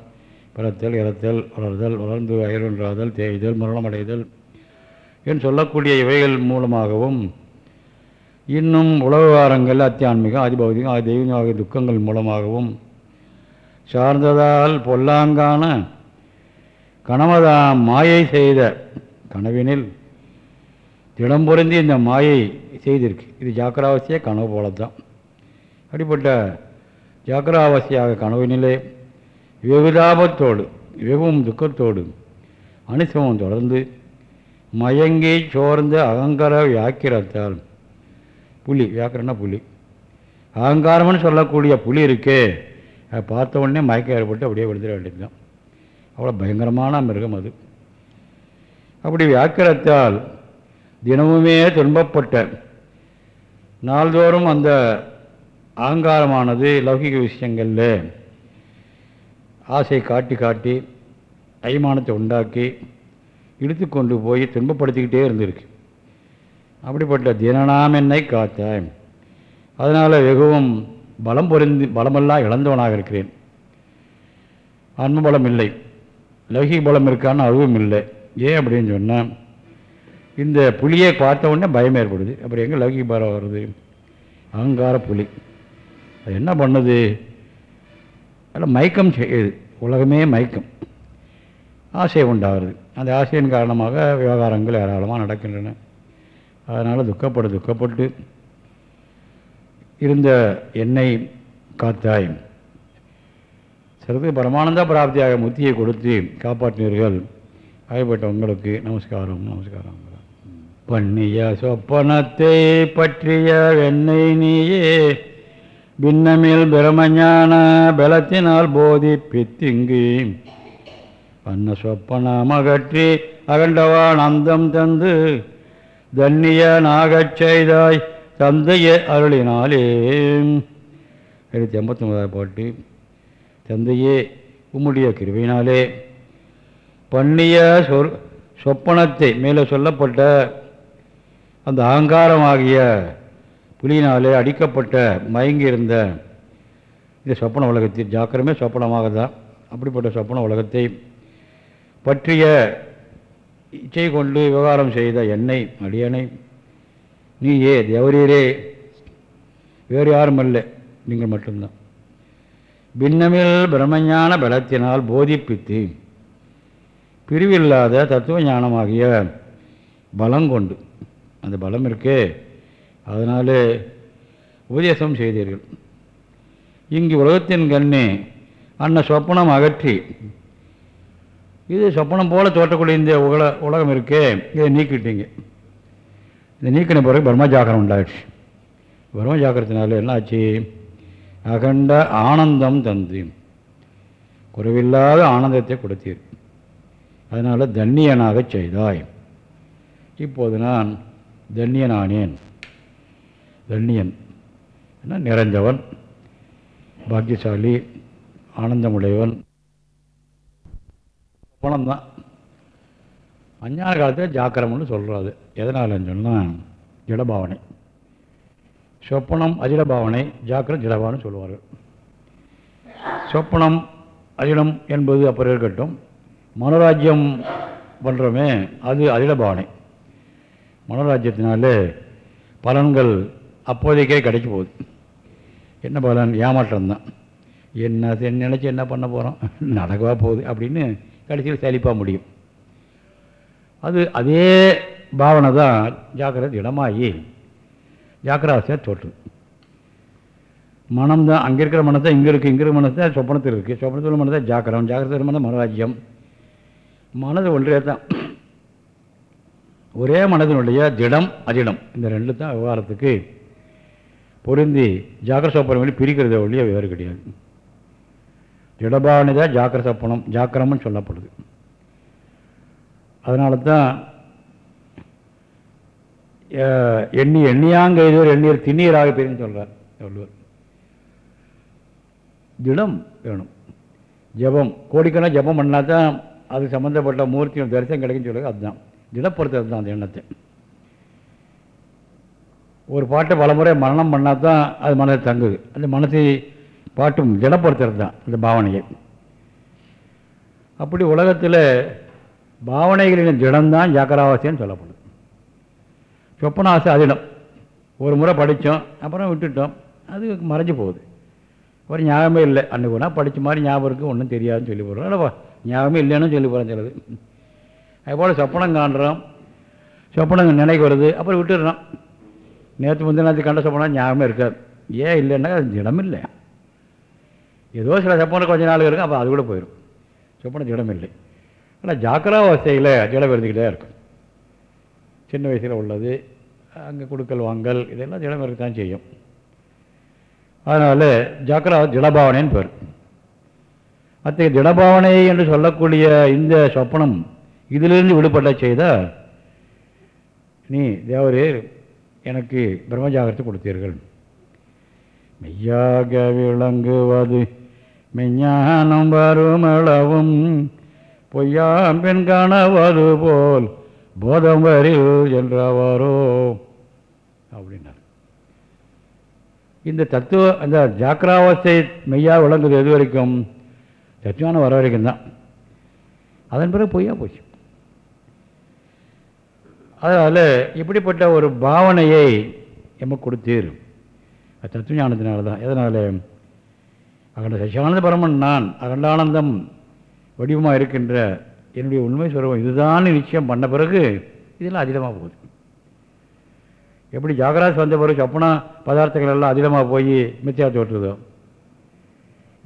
பிறத்தல் இறத்தல் வளர்தல் வளர்ந்து அயர்வென்றாதல் தேய்தல் மரணமடைதல் என்று சொல்லக்கூடிய இவைகள் மூலமாகவும் இன்னும் உலகவாரங்கள் அத்தியான்மிகம் அதிபௌதிகம் ஆதி தெய்வம் ஆகிய துக்கங்கள் மூலமாகவும் சார்ந்ததால் பொல்லாங்கான கணவதாம் மாயை செய்த கனவினில் திடம் பொருந்தி இந்த மாயை செய்திருக்கு. இது ஜாக்கிராவசிய கனவு போல தான் அப்படிப்பட்ட ஜாக்கிராவசியாக கனவினிலே வெகுதாபத்தோடு வெகுவும் துக்கத்தோடு அனுசவம் தொடர்ந்து மயங்கி சோர்ந்த அகங்கார வியாக்கிரத்தால் புலி வியாக்கிரனா புலி. அகங்காரம்னு சொல்லக்கூடிய புலி இருக்கே. அதை பார்த்த உடனே மயக்கம் ஏற்பட்டு அப்படியே விழுந்துட வேண்டியது தான் அவ்வளோ பயங்கரமான மிருகம் அது. அப்படி வியாக்கிரத்தால் தினமுமே துன்பப்பட்ட நாள்தோறும் அந்த அகங்காரமானது லௌகிக விஷயங்களில் ஆசை காட்டி காட்டி அய்மானத்தை உண்டாக்கி இழுத்து கொண்டு போய் துன்பப்படுத்திக்கிட்டே இருந்திருக்கு. அப்படிப்பட்ட தினநாம் என்னை அதனால் வெகுவும் பலம் பொருந்து பலமெல்லாம் இழந்தவனாக இருக்கிறேன். அன்பு பலம் இல்லை. லௌகிக பலம் இருக்கான்னு அதுவும் இல்லை. ஏன் அப்படின்னு சொன்னால் இந்த புலியை பார்த்த உடனே பயம் ஏற்படுது. அப்புறம் எங்கே லௌகிக பாரம் வருது? அகங்கார புலி. அது என்ன பண்ணுது? அதில் மயக்கம் செய்யுது. உலகமே மயக்கம். ஆசை உண்டாகிறது அந்த ஆசையின் காரணமாக விவகாரங்கள் ஏராளமாக நடக்கின்றன. அதனால் துக்கப்பட்டு துக்கப்பட்டு இருந்த என்னை காத்தாய். சிறப்பு பரமானந்த பிராப்தியாக முத்தியை கொடுத்து காப்பாற்றினீர்கள். ஆகப்பட்ட உங்களுக்கு. நமஸ்காரம் நமஸ்காரம். பண்ணிய சொப்பனத்தை பற்றிய வெண்ணை நீயே. பின்னமில் பிரமஞான பலத்தினால் போதிப்பித்திங்கு. பண்ண சொப்பனம் அகற்றி அகண்டவான் அந்தம் தந்து தன்னிய நாகச் செய்தாய் தந்தைய அருளினாலே. எழுநூற்றி ஐம்பத்தொம்பதாவது பாட்டு தந்தையே உம்முடைய கிருவினாலே பண்ணிய சொற் சொப்பனத்தை மேலே சொல்லப்பட்ட அந்த அகங்காரமாகிய புலியினாலே அடிக்கப்பட்ட மயங்கியிருந்த இந்த சொப்பன உலகத்தில் ஜாக்கிரமே சொப்பனமாக தான் அப்படிப்பட்ட சொப்பன உலகத்தை பற்றிய இச்சை கொண்டு விவகாரம் செய்த என்னை அடியனை நீ ஏ தேவரீரே வேறு யாரும் அல்ல நீங்கள் மட்டும்தான். பின்னமில் பிரம்மஞான பலத்தினால் போதிப்பித்து பிரிவில்லாத தத்துவ ஞானமாகிய பலம் கொண்டு அந்த பலம் இருக்கே அதனால் உபதேசம் செய்தீர்கள். இங்கு உலகத்தின் கண்ணே அன்ன சொப்பனம் அகற்றி இது சொப்பனம் போல தோற்றக்கூடிய இந்த உல உலகம் இருக்கே இதை நீக்கிட்டீங்க. இதை நீக்கின பிறகு பிரம்மஜாகரம் உண்டாயிடுச்சு. பிரம்மஜாகரத்தினால என்ன ஆச்சு அகண்ட ஆனந்தம் தந்து குறைவில்லாத ஆனந்தத்தை கொடுத்தீர். அதனால் தன்னியனாக செய்தாய். இப்போது நான் தன்னியனானேன். தன்னியன். என்ன? நிறைந்தவன் பாக்கியசாலி ஆனந்தமுடையவன். பணம்தான் அஞ்ஞான காலத்தில் ஜாக்கிரம்னு சொல்கிறாரு எதனாலன்னு சொன்னால் ஜடபாவனை. சொப்பனம் அஜிடபாவனை ஜாக்கிரம் ஜடபாவனை சொல்லுவார்கள் சொப்பனம் அஜிடம் என்பது அப்புறம் இருக்கட்டும். மனோராஜ்யம் பண்ணுறோமே அது அஜிடபாவனை மனோராஜ்யத்தினாலே பலன்கள் அப்போதைக்கே கிடைச்சி போகுது. என்ன பலன்? ஏமாற்றம்தான். என்ன நினச்சி என்ன பண்ண போகிறோம் நடக்கவா போகுது அப்படின்னு கடைசியில் செழிப்பாக முடியும். அது அதே பாவனை தான் ஜாக்கிரதை இடமாகி ஜாக்கிராவஸ்தையாக தோற்றுது மனம் தான் அங்கே இருக்கிற மனத்தை இங்கே இருக்குது இங்கே இருக்கிற மனத்தை சொப்பனத்தில் இருக்குது சொப்பனத்தில் மனதான் ஜாக்கிரம் ஜாக்கிரத்தில் மனம் மனராஜ்யம். மனது ஒன்றே தான். ஒரே மனதினுடைய திடம் அதிடம். இந்த ரெண்டு தான் விவகாரத்துக்கு பொருந்தி ஜாக்கிர சொப்பனம் வழி பிரிக்கிறத ஒழிய வேறு கிடையாது. திடபாவனை தான் ஜாக்கிர சொப்பனம் ஜாக்கிரம்னு சொல்லப்படுது. அதனால தான் எண்ணி எண்ணியாங்கெய்தோர் எண்ணீர் திண்ணீராக பிரின்னு சொல்கிறார் சொல்லுவார் திடம் வேணும். ஜபம் கோடிக்கணக்காக ஜபம் பண்ணால் தான் அது சம்மந்தப்பட்ட மூர்த்தியும் தரிசனம் கிடைக்குன்னு சொல்லுறது அதுதான். திடப்படுத்துறது தான் அந்த எண்ணத்தை. ஒரு பாட்டை பலமுறை மரணம் பண்ணால் தான் அது மனதை தங்குது. அந்த மனசை பாட்டும் திடப்படுத்துறது தான் அந்த பாவனையை. அப்படி உலகத்தில் பாவனைகளின் திடம்தான் ஜாக்கிராவாசியன்னு சொல்லப்படுது. சொப்பனாசை அதிடம். ஒரு முறை படித்தோம் அப்புறம் விட்டுட்டோம் அது மறைஞ்சு போகுது. ஒரு ஞாபகமே இல்லை. அன்றைக்கு ஒன்றா படித்த மாதிரி ஞாபகம் இருக்குது ஒன்றும் தெரியாதுன்னு சொல்லி போடுறோம். அல்லவா ஞாபகமே இல்லைன்னு சொல்லி போகிறேன் சிலது. அதுபோல் சொப்பனம் காண்றோம். சொப்பனம் நினைக்கு வருது அப்புறம் விட்டுடுறோம். நேற்று முந்தின நேரத்து கண்ட சொப்பனம் ஞாபகமே இருக்காது. ஏன் இல்லைன்னா அது இடம் இல்லை. ஏதோ சில சொப்பனம் கொஞ்ச நாள் இருக்கும் அப்போ அது கூட போயிடும் சொப்பனம் திடம் இல்லை. ஆனால் ஜாக்கிராவஸ்தையில் ஜடம் இருந்துக்கிட்டே இருக்கும். சின்ன வயசில் உள்ளது அங்கே கொடுக்கல் வாங்கல் இதெல்லாம் திடம் இருக்கத்தான் செய்யும். அதனால் ஜாக்கிரா திடபாவனைன்னு பேர். அத்தகைய திடபாவனை என்று சொல்லக்கூடிய இந்த சொப்பனம் இதிலிருந்து விடுபட செய்தால் நீ தேவரே எனக்கு பிரம்மஜாகிரத்தை கொடுத்தீர்கள். மெய்யாக விளங்குவது மெஞ்ஞானம் வருமளவும் பொய்யாம் பெண் காணவது போல் போதம் வரில் என்றவரோ அப்படின்னார். இந்த தத்துவ அந்த ஜாக்கிராவஸ்தை மெய்யாக விளங்குது எது வரைக்கும்? சத்தியான வர வரைக்கும் தான் அதன் பிறகு பொய்யா போச்சு. அதனால் இப்படிப்பட்ட ஒரு பாவனையை எமக்கு கொடுத்தீர் தத்துவ ஞானத்தினால தான் எதனால்? அகண்ட சசியானந்த பரமன் நான் அகண்டானந்தம் வடிவமாக இருக்கின்ற என்னுடைய உண்மை சொல்லுவோம் இதுதான் நிச்சயம் பண்ண பிறகு இதெல்லாம் அதிகமாக போகுது. எப்படி ஜாகராஜ் வந்த பிறகு சொப்பனா பதார்த்தங்கள் எல்லாம் அதிகமாக போய் மித்தியா தோற்றுதோ?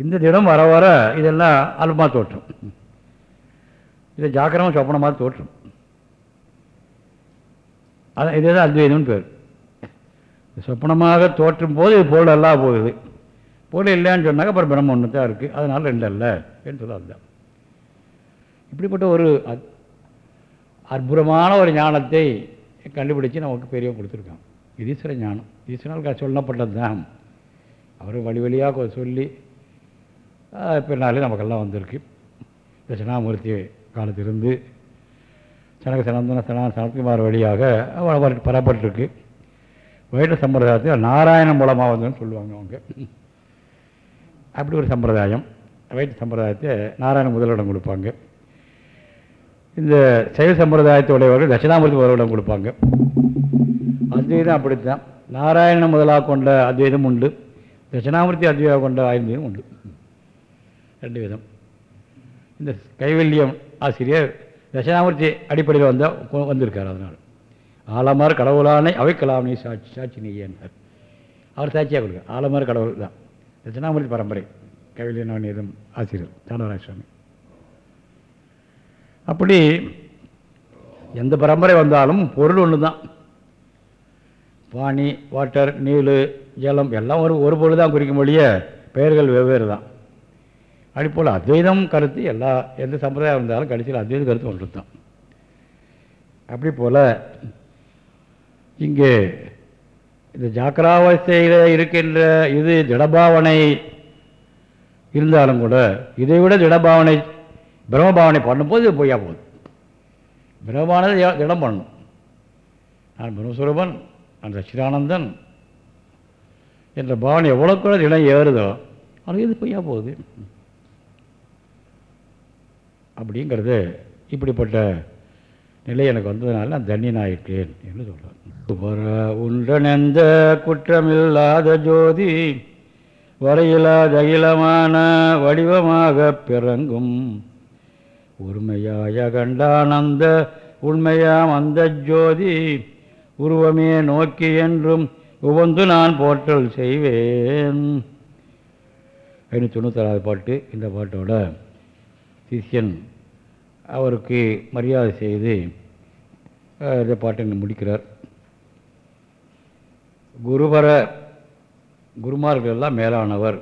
இந்த தினம் வர வர இதெல்லாம் அல்பமாக தோற்றும். இது ஜாக்கிரமாக சொப்பனமாக தோற்றும். அதான் இதே தான் அத்வைதம்னு பேர். சொப்பனமாக தோற்றும் போது இது பொருள் எல்லாம் போகுது. பொருள் இல்லைன்னு சொன்னாக்க அப்புறம் பிரம்ம ஒன்று தான் இருக்குது அதனால் ரெண்டு அல்ல என்று சொல்ல அதுதான். இப்படிப்பட்ட ஒரு அற்புதமான ஒரு ஞானத்தை கண்டுபிடிச்சு நமக்கு பெரிய கொடுத்துருக்கான். இது ஈஸ்வர ஞானம். ஈஸ்வரனால் சொல்லப்பட்டது தான் அவர் வழி வழியாக சொல்லி பின்னாலே நமக்கெல்லாம் வந்திருக்கு. தட்சிணாமூர்த்தி காலத்திலிருந்து சனக சனந்தன சனா சனத்குமார் வழியாக பரப்பட்டிருக்கு பெறப்பட்டிருக்கு சம்பிரதாயத்தில் நாராயணன் மூலமாக வந்ததுன்னு சொல்லுவாங்க அவங்க. அப்படி ஒரு சம்பிரதாயம். வைத்த சம்பிரதாயத்தை நாராயண முதலிடம் கொடுப்பாங்க. இந்த சைவ சம்பிரதாயத்தை உடையவர்கள் தட்சிணாமூர்த்தி முதலிடம் கொடுப்பாங்க. அத்வைதம் அப்படித்தான். நாராயண முதலாக கொண்ட அத்வைதம் உண்டு. தட்சிணாமூர்த்தி அத்வைதம் கொண்ட ஆயுதம் உண்டு. ரெண்டு விதம். இந்த கைவல்யம் ஆசிரியர் தட்சிணாமூர்த்தி அடிப்படையில் வந்தால் வந்திருக்கார் அதனால். ஆலமார் கடவுளானை நீ சாட்சி சாட்சி நீயன்னார் அவர் சாட்சியாக கொடுக்க ஆலமார் கடவுள் தான். தட்சிணாமூர்த்தி பரம்பரை கைவல்ய ஆசிரியர் தானவராஜ சுவாமி. அப்படி எந்த பரம்பரை வந்தாலும் பொருள் ஒன்று தான். பானி வாட்டர் நீல் ஜலம் எல்லாம் ஒரு ஒரு பொருள் தான் குறிக்கும் மொழிய பெயர்கள் வெவ்வேறு தான். அதுபோல் அத்வைதம் கருத்து எல்லா எந்த சம்பிரதாயம் இருந்தாலும் கடைசியில் அத்வைத கருத்து ஒன்று தான் அப்படி போல் இங்கே இந்த ஜாக்கிராவஸ்தையில் இருக்கின்ற இது திடபாவனை இருந்தாலும் கூட இதை விட திடபாவனை பிரம்மபாவனை பண்ணும்போது இது பொய்யா போகுது. பிரம்மபாவனை திடம் பண்ணணும் நான் பிரம்மஸ்வரூபன் நான் சச்சிதானந்தன் என்ற பாவனை எவ்வளோக்குள்ள திடம் ஏறுதோ அது இது பொய்யா போகுது. அப்படிங்கிறது இப்படிப்பட்ட நிலை எனக்கு வந்ததுனால நான் தண்ணியனாயிட்டேன் என்று சொல்கிறேன் வர உண்டனெந்த குற்றமில்லாத ஜோதி வரையிலாத அகிலமான வடிவமாக பிறங்கும். உரிமையாய கண்டானந்த உண்மையாம் அந்த ஜோதி உருவமே நோக்கி என்றும் உவந்து நான் போற்றல் செய்வேன். ஐநூற்றி தொண்ணூத்தாறாவது பாட்டு இந்த பாட்டோட சிஷ்யன் அவருக்கு மரியாதை செய்து இந்த பாட்டை முடிக்கிறார். குருபர குருமார்கள் எல்லாம் மேலானவர்.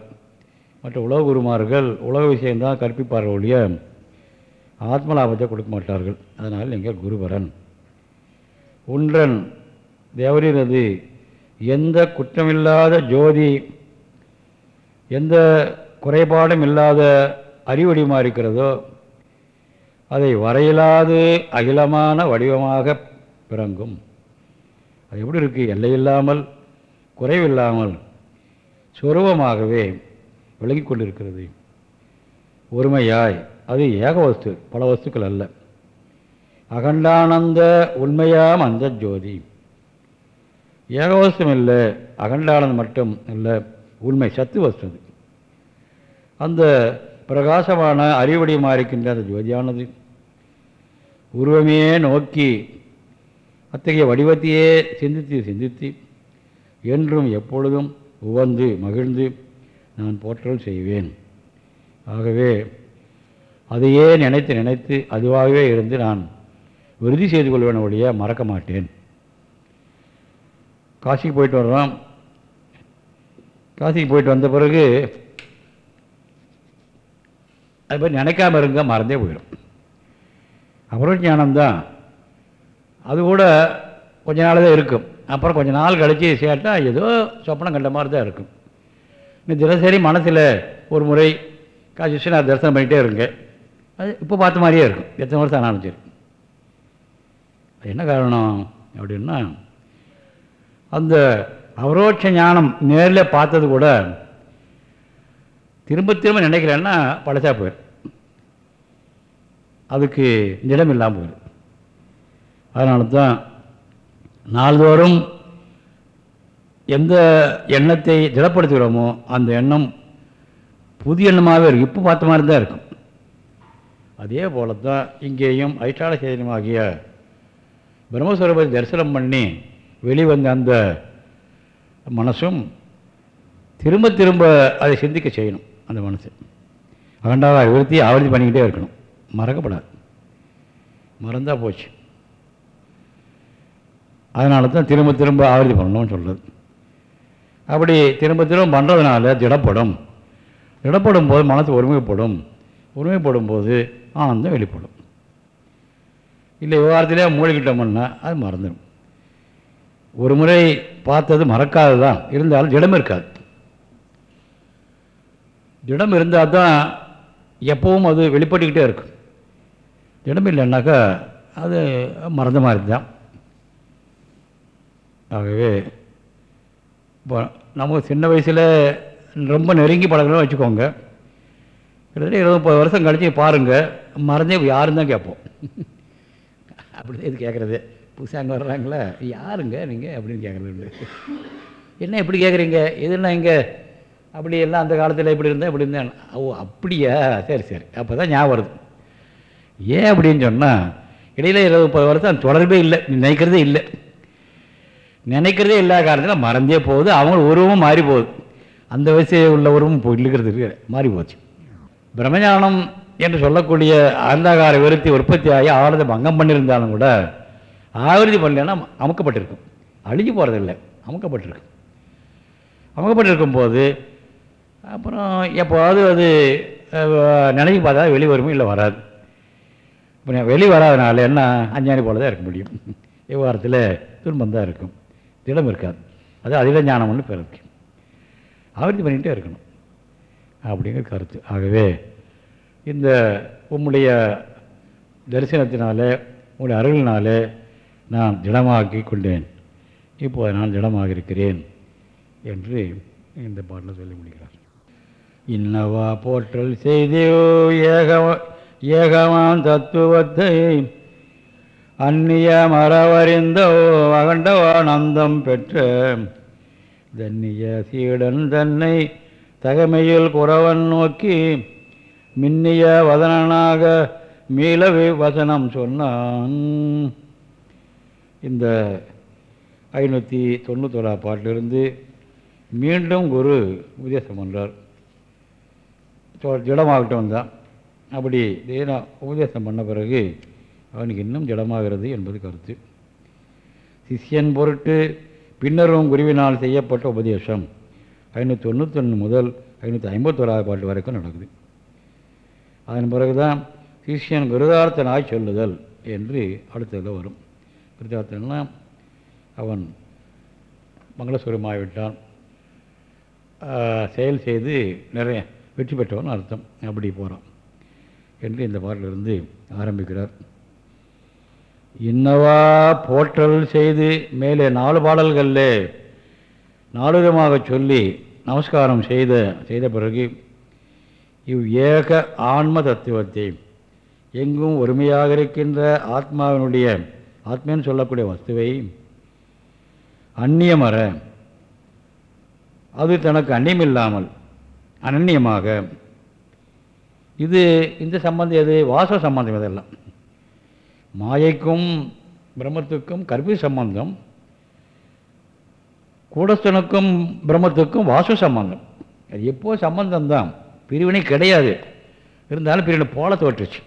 மற்ற உலக குருமார்கள் உலக விஷயம்தான் கற்பிப்பார்கள் ஒழிய ஆத்ம லாபத்தை கொடுக்க மாட்டார்கள். அதனால் நீங்கள் குருபரன் ஒன்றன் தேவரினது எந்த குற்றமில்லாத ஜோதி எந்த குறைபாடும் இல்லாத அறிவடிமா இருக்கிறதோ அதை வரையிலாது அகிலமான வடிவமாக பிறங்கும். அது எப்படி இருக்குது எல்லையில்லாமல் குறைவில்லாமல் சுரூபமாகவே விளங்கி கொண்டிருக்கிறது. ஒருமையாய் அது ஏக வஸ்து பல வஸ்துக்கள் அல்ல. அகண்டானந்த உண்மையாம் அந்த ஜோதி. ஏகவசம் இல்லை அகண்டானந்தம் மட்டும் இல்லை உண்மை சத்து வஸ்து. அந்த பிரகாசமான அறிவடியமாக இருக்கின்ற அந்த ஜோதியானது. உருவமே நோக்கி அத்தகைய வடிவத்தையே சிந்தித்து சிந்தித்து என்றும் எப்பொழுதும் உவந்து மகிழ்ந்து நான் போற்றல் செய்வேன். ஆகவே அதையே நினைத்து நினைத்து அதுவாகவே இருந்து நான் உறுதி செய்து கொள்வேன் ஒழிய மறக்க மாட்டேன். காசிக்கு போயிட்டு வர்றோம் காசிக்கு போயிட்டு வந்த பிறகு அது மாதிரி நினைக்காம இருங்க மறந்தே போயிடும். அப்புறம் ஞானம்தான் அது கூட கொஞ்ச நாள் தான் இருக்கும். அப்புறம் கொஞ்ச நாள் கழித்து சேட்டால் ஏதோ சொப்பனம் கண்ட மாதிரி தான் இருக்கும். நீ தினசரி மனசில் ஒரு முறை காசி விஸ்வநாத் தரிசனம் பண்ணிகிட்டே இருங்க. அது இப்போ பார்த்த மாதிரியே இருக்கும். எத்தனை வருஷம் ஆனாலும் சரி. அது என்ன காரணம் அப்படின்னா அந்த அவரோட்ச ஞானம் நேரில் பார்த்தது கூட திரும்ப திரும்ப நினைக்கிறேன்னா பழசா போயிடும் அதுக்கு நிலம் இல்லாமல் போயிடும் அதனால தான் நாள்தோறும் எந்த எண்ணத்தை திடப்படுத்துகிறோமோ அந்த எண்ணம் புதிய எண்ணமாகவே இருக்கும். இப்போ பார்த்த மாதிரி தான் இருக்கும். அதே போல தான் இங்கேயும் ஐட்டாள சேதனமாகிய பிரம்மஸ்வரூபத்தை தரிசனம் பண்ணி வெளிவந்த அந்த மனசும் திரும்ப திரும்ப அதை சிந்திக்க செய்யணும் அந்த மனசு. அகண்டாக விருத்தி ஆவர்த்தி பண்ணிக்கிட்டே இருக்கணும். மறக்கப்படாது. மறந்தால் போச்சு. அதனால தான் திரும்ப திரும்ப ஆவர்த்தி பண்ணணும்னு சொல்கிறது அப்படி திரும்ப திரும்ப பண்ணுறதுனால திடப்படும். திடப்படும் போது மனசு ஒருமைப்படும். ஒருமைப்படும் போது ஆனந்தம் வெளிப்படும். இல்லை விவகாரத்திலே மூழ்கிட்டோம்னா அது மறந்துடும். ஒரு முறை பார்த்தது மறக்காது தான் இருந்தாலும் திடம் இருக்காது. திடம் இருந்தால் தான் எப்பவும் அது வெளிப்பட்டுக்கிட்டே இருக்கும். திடமில்லைன்னாக்கா அது மறந்த மாதிரி தான். ஆகவே இப்போ நம்ம சின்ன வயசில் ரொம்ப நெருங்கி பழகணும்னு வச்சுக்கோங்க. கிட்டத்தட்ட இருபது முப்பது வருஷம் கழித்து பாருங்கள் மறந்தே யாருன்னு தான் கேட்போம். அப்படி இது கேட்குறது. புதுசாக அங்கே வர்றாங்களா? யாருங்க நீங்கள் அப்படின்னு கேட்குறது என்ன எப்படி கேட்குறீங்க? எதுனா இங்கே? அப்படி எல்லாம் அந்த காலத்தில் இப்படி இருந்தால் இப்படி இருந்தேன். ஓ அப்படியா? சரி சரி. அப்போ தான் ஞாபகம் வருது. ஏன் அப்படின்னு சொன்னால் இடையில் இருபது முப்பது வருஷம் தொடர்பே இல்லை நினைக்கிறதே இல்லை. நினைக்கிறதே இல்லாத காரணத்தில் மறந்தே போகுது அவங்க உருவமும் மாறி போகுது. அந்த வயசு உள்ள உருவம் இப்போ இருக்கிறது மாறி போச்சு. பிரம்மஞானம் என்று சொல்லக்கூடிய அந்தகார விருத்தி உற்பத்தி ஆகி ஆழத்தை பங்கம் பண்ணியிருந்தாலும் கூட ஆவிருத்தி பண்ணலன்னா அமுக்கப்பட்டிருக்கும். அழிஞ்சு போகிறதில்லை அமுக்கப்பட்டிருக்கும் அமுக்கப்பட்டிருக்கும் போது அப்புறம் எப்போது அது நினைவு பார்த்தா வெளிவருமோ இல்லை வராது. இப்போ வெளி வராதனால என்ன அஞ்ஞானி போல தான் இருக்க முடியும். விவகாரத்தில் துன்பம் தான் இருக்கும். திடம் இருக்காது. அது அதில ஞானம்னு பிறகு ஆவர்த்தி பண்ணிகிட்டே இருக்கணும். அப்படிங்கிற கருத்து. ஆகவே இந்த உம்முடைய தரிசனத்தினாலே உங்களுடைய அருளினாலே நான் திடமாக்கி கொண்டேன். இப்போது நான் திடமாக இருக்கிறேன் என்று இந்த பாட்டில் சொல்லி முடிக்கிறார். இன்னவா போற்றல் செய்தியோ ஏக ஏகமான் தத்துவத்தை அந்நிய மரவறிந்தோ அகண்டவானந்தம் பெற்ற தன்னிய சீடன் தன்னை தகமையில் குறவன் நோக்கி மின்னிய வதனனாக மீளவி வசனம் சொன்னான். இந்த ஐநூற்றி தொண்ணூத்தோரா பாட்டிலிருந்து மீண்டும் குரு உபதேசம் பண்ணுறார் ஜடமாகட்டும் தான். அப்படி தேனா உபதேசம் பண்ண பிறகு அவனுக்கு இன்னும் ஜடமாகிறது என்பது கருத்து. சிஷ்யன் பொருட்டு பின்னரும் குருவினால் செய்யப்பட்ட உபதேசம் ஐநூற்றி தொண்ணூத்தொன்று முதல் ஐநூற்றி ஐம்பத்தோராவது பாட்டு வரைக்கும் நடக்குது. அதன் பிறகு தான் சிஷ்யன் குருதார்த்தனாய் சொல்லுதல் என்று அடுத்ததில் வரும். கிருதார்த்தன்னா அவன் மங்களஸ்வரமாகிவிட்டான் செயல் செய்து நிறைய வெற்றி பெற்றவன் அர்த்தம். அப்படி போகிறான் என்று இந்த பாட்டிலிருந்து ஆரம்பிக்கிறார். இன்னவா போற்றல் செய்து மேலே நாலு பாடல்களில் நாலு விதமாக சொல்லி நமஸ்காரம் செய்த செய்த பிறகு இவ் ஏக ஆன்ம தத்துவத்தை எங்கும் ஒருமையாக இருக்கின்ற ஆத்மாவினுடைய ஆத்மன்னு சொல்லக்கூடிய வஸ்துவை அந்நியமர அது தனக்கு அந்நியமில்லாமல் அனன்யமாக இது இந்த சம்பந்தம் எது? வாச சம்பந்தம் இதெல்லாம். மாயைக்கும் பிரம்மத்துக்கும் கற்பி சம்பந்தம். கூடஸ்தனுக்கும் பிரம்மத்துக்கும் வாசு சம்பந்தம். அது எப்போ சம்பந்தம்தான். பிரிவினை கிடையாது. இருந்தாலும் பிரிவினை போல தோற்றுச்சு.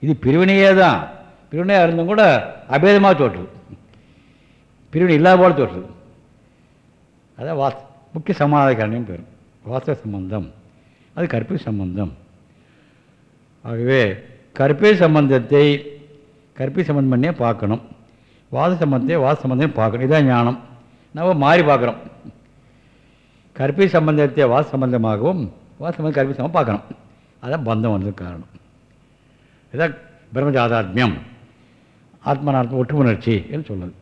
இது பிரிவினையே தான் பிரிவினையாக இருந்தும் கூட அபேதமாக தோற்றுது. பிரிவினை இல்லாத போல தோற்றுது. அதான் வாஸ் முக்கிய சமாதான பேரும் வாச சம்பந்தம். அது கற்பி சம்பந்தம். ஆகவே கற்பை சம்பந்தத்தை கற்பி சம்பந்தம் பண்ணியே பார்க்கணும். வாத சம்பந்தத்தை வாத சம்பந்தம் பார்க்கணும். இதுதான் ஞானம். நம்ம மாறி பார்க்குறோம். கற்பி சம்பந்தத்தை வாத சம்பந்தமாகவும் வாத சம்பந்தம் கற்பி சம்பந்தம் பார்க்கணும். அதான் பந்தம் வந்ததுக்கு காரணம். இதான் பிரம்மஜாதாத்மியம். ஆத்மநாத்ம ஒற்றுணர்ச்சி என்று சொல்லுது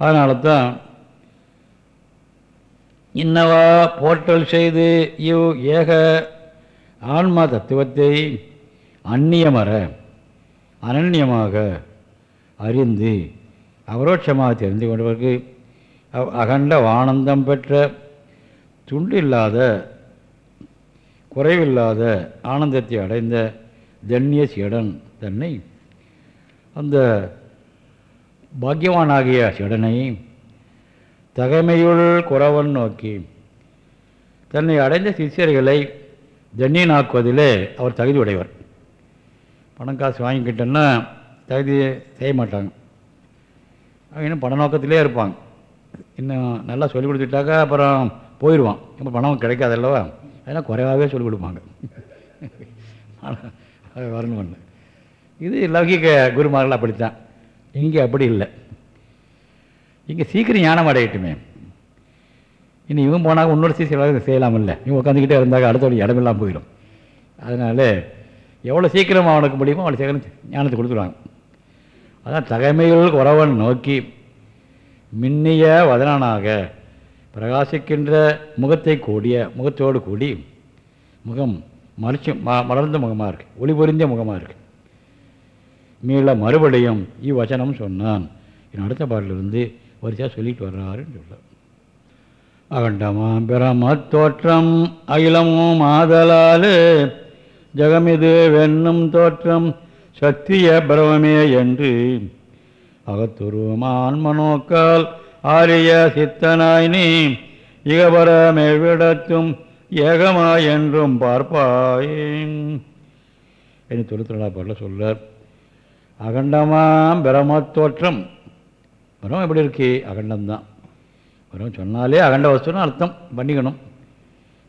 அதனால தான் இன்னவா போற்றல் செய்து இவ் ஏக ஆன்மா தத்துவத்தை அந்நியமர அனன்யமாக அறிந்து அபரோட்சமாக தெரிந்து கொண்டவருக்கு அகண்ட ஆனந்தம் பெற்ற துண்டில்லாத குறைவில்லாத ஆனந்தத்தை அடைந்த தன்ய சீடன் தன்னை அந்த பாக்கியவானாகிய சீடனை தகைமையுள் குறவன் நோக்கி தன்னை அடைந்த சிஷியர்களை தண்ணியனாக்குவதிலே அவர் தகுதி உடையவர் பணம் காசு வாங்கிக்கிட்டேன்னா தகுதி செய்ய மாட்டாங்க. இன்னும் பண நோக்கத்திலே இருப்பாங்க. இன்னும் நல்லா சொல்லிக் கொடுத்துட்டாக்கா அப்புறம் போயிடுவான். இப்போ பணம் கிடைக்காதல்லவா அதெல்லாம் குறைவாகவே சொல்லிக் கொடுப்பாங்க. அது வரணும் ஒன்று இது லௌகிக குருமார்கள் அப்படித்தான். இங்கே அப்படி இல்லை. இங்கே சீக்கிரம் ஞானம் அடையட்டுமே. இனி இவன் போனாங்க இன்னொரு சீசனாக செய்யலாம் இல்லை இவன் உட்காந்துக்கிட்டே இருந்தாங்க அடுத்தவங்க இடமெல்லாம் போயிடும். அதனால் எவ்வளோ சீக்கிரம் அவனுக்கு முடியுமோ அவ்வளோ சீக்கிரம் ஞானத்தை கொடுத்துருவாங்க. அதான் தகைமைகள் உறவன் நோக்கி மின்னிய வதனானாக பிரகாசிக்கின்ற முகத்தை கூடிய முகத்தோடு கூடி முகம் மலிச்சு ம மலர்ந்த முகமாக இருக்குது ஒளி பொருந்திய முகமாக இருக்குது மீள மறுபடியும் இவ்வச்சனம் சொன்னான். என் அடுத்த பாட்டிலிருந்து வரிசையாக சொல்லிட்டு வர்றாருன்னு சொல்ல அகண்டமாம் பிரமத்தோற்றம் அகிலமும் ஆதலாலே. ஜெகமிது வெண்ணும் தோற்றம் சத்திய பிரவமே என்று. அகத்துருவமான் மனோக்கால் ஆரிய சித்தனாய் நீ. இகபரமெவ்விடத்தும் ஏகமா என்றும் பார்ப்பாய். என்று தொழுத்தொழா பாடல சொல்லார் அகண்டமாம் பிரமத்தோற்றம் பிரமம் எப்படி இருக்கு? அகண்டம்தான். பிரம்மம் சொன்னாலே அகண்ட வஸ்துன்னு அர்த்தம். பண்ணிக்கணும்.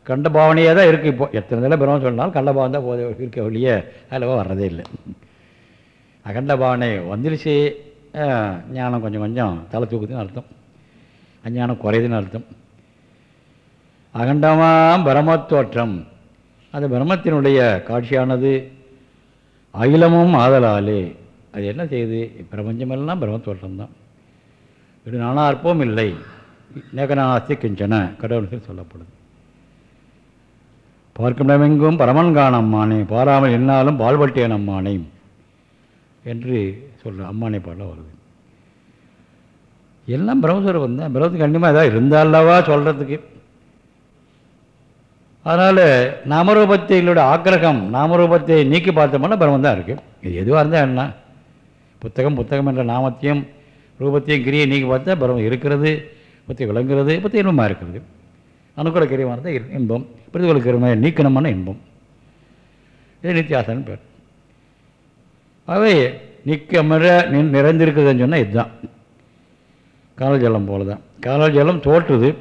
கண்ட பாவனையே தான் இருக்குது இப்போ. எத்தனை தடவை பிரம்மம் சொன்னாலும் கண்ட பாவம் தான் போத இருக்க ஒழிய அதில் வர்றதே இல்லை. அகண்ட பாவனை வந்துருச்சு. ஞானம் கொஞ்சம் கொஞ்சம் தலை தூக்குதுன்னு அர்த்தம். அஞ்ஞானம் குறையுதுன்னு அர்த்தம். அகண்டமாம் பிரமத்தோற்றம் அந்த பிரம்மத்தினுடைய காட்சியானது. அகிலமும் ஆதலாலே. அது என்ன செய்யுது? பிரபஞ்சமெல்லாம் பிரம்மத்தோற்றம் தான். இது நானா அற்பமும் இல்லை. நேகநாஸ்தி கிஞ்சன கடவுள் சொல்லப்படுது. பார்க்கும் பரமன்கான் பரமன் காண அம்மானே பாராமல் என்னாலும் பால்பட்டேன் அம்மானே என்று சொல்கிற அம்மானை பாடலாம் வருது. எல்லாம் பிரம்மஸ்வரூபம் தான் பிரம்மத்துக்கு கண்டிப்பாக ஏதாவது இருந்தாலவா சொல்கிறதுக்கு அதனால் நாமரூபத்தைகளோட ஆக்கிரகம் நாமரூபத்தை நீக்கி பார்த்தோம்னா பிரம்மம் தான் இருக்குது இது எதுவாக இருந்தால் என்ன? புத்தகம் புத்தகம் என்ற நாமத்தையும் ரூபத்தையும் கிரியை நீக்கி பார்த்தா பிரம்மம் இருக்கிறது. பற்றி விளங்குறது பற்றி இன்பமாக இருக்கிறது. அனுகூல இரு- இன்பம். பிரதிகூல நீக்கணமான இன்பம். இது நித்தியாசனம் பேர். ஆகவே நிற்கமர நின் நிறைந்திருக்குதுன்னு சொன்னால் இதுதான். கால ஜலம் போல தான் கால ஜலம் தோற்றுது.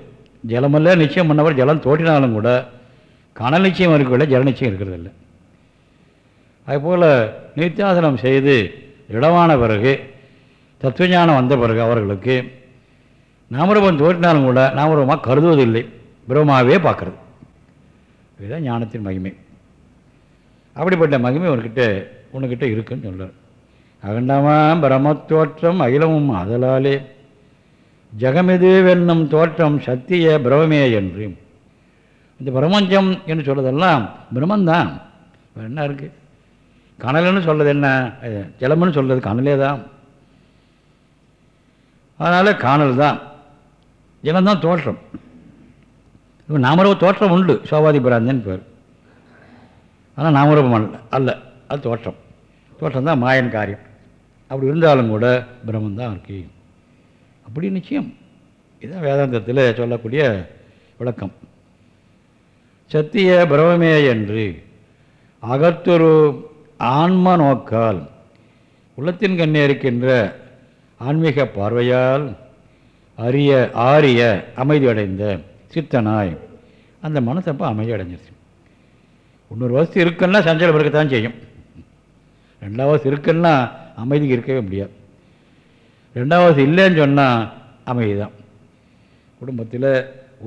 ஜலமல்ல நிச்சயம் பண்ணவர் ஜலம் தோற்றினாலும் கூட கணல் நிச்சயம் இருக்கவில்லை ஜல நிச்சயம் இருக்கிறது இல்லை அதுபோல் நித்தியாசனம் செய்து இடமான பிறகு தத்துவஞானம் வந்த பிறகு அவர்களுக்கு நாமரூபம் தோற்றினாலும் கூட நாமரூபமாக கருதுவதில்லை. பிரம்மாவே பார்க்கறது. இதுதான் ஞானத்தின் மகிமை. அப்படிப்பட்ட மகிமை உனக்கிட்ட உனக்கிட்ட இருக்குன்னு சொல்கிறார் அகண்டமாம் பிரமத்தோற்றம் அகிலமும் அதலாலே ஜெகமெது வென்னும் தோற்றம் சத்திய பிரமே என்று இந்த பிரபஞ்சம் என்று சொல்கிறதெல்லாம் பிரம்மந்தான். வேறு என்ன இருக்குது கனல்னு சொல்கிறது என்ன? ஜலம்னு சொல்கிறது கனலே தான். அதனால் காணல் தான். ஜலம்தான் தோற்றம். இப்போ நாமரூப தோற்றம் உண்டு சோபாதி பிராந்தன் பேர். ஆனால் நாமரூபம் அல்ல அல்ல அது தோற்றம். தோற்றம் தான் மாயன் காரியம். அப்படி இருந்தாலும் கூட பிரம்மன் தான் இருக்கு. அப்படி நிச்சயம். இதுதான் வேதாந்தத்தில் சொல்லக்கூடிய விளக்கம். சத்திய பிரமமே என்று அகத்தொரு ஆன்ம நோக்கால் உள்ளத்தின் கண்ணே இருக்கின்ற ஆன்மீக பார்வையால் அரிய ஆரிய அமைதியடைந்த சித்தனாய். அந்த மனசு அப்போ அமைதி அடைஞ்சிருச்சு இன்னொரு வசதி இருக்குன்னா சஞ்சலம் இருக்கத்தான் செய்யும். ரெண்டாவது இருக்குன்னா அமைதிக்கு இருக்கவே முடியாது. ரெண்டாவது இல்லைன்னு சொன்னால் அமைதி தான் குடும்பத்தில்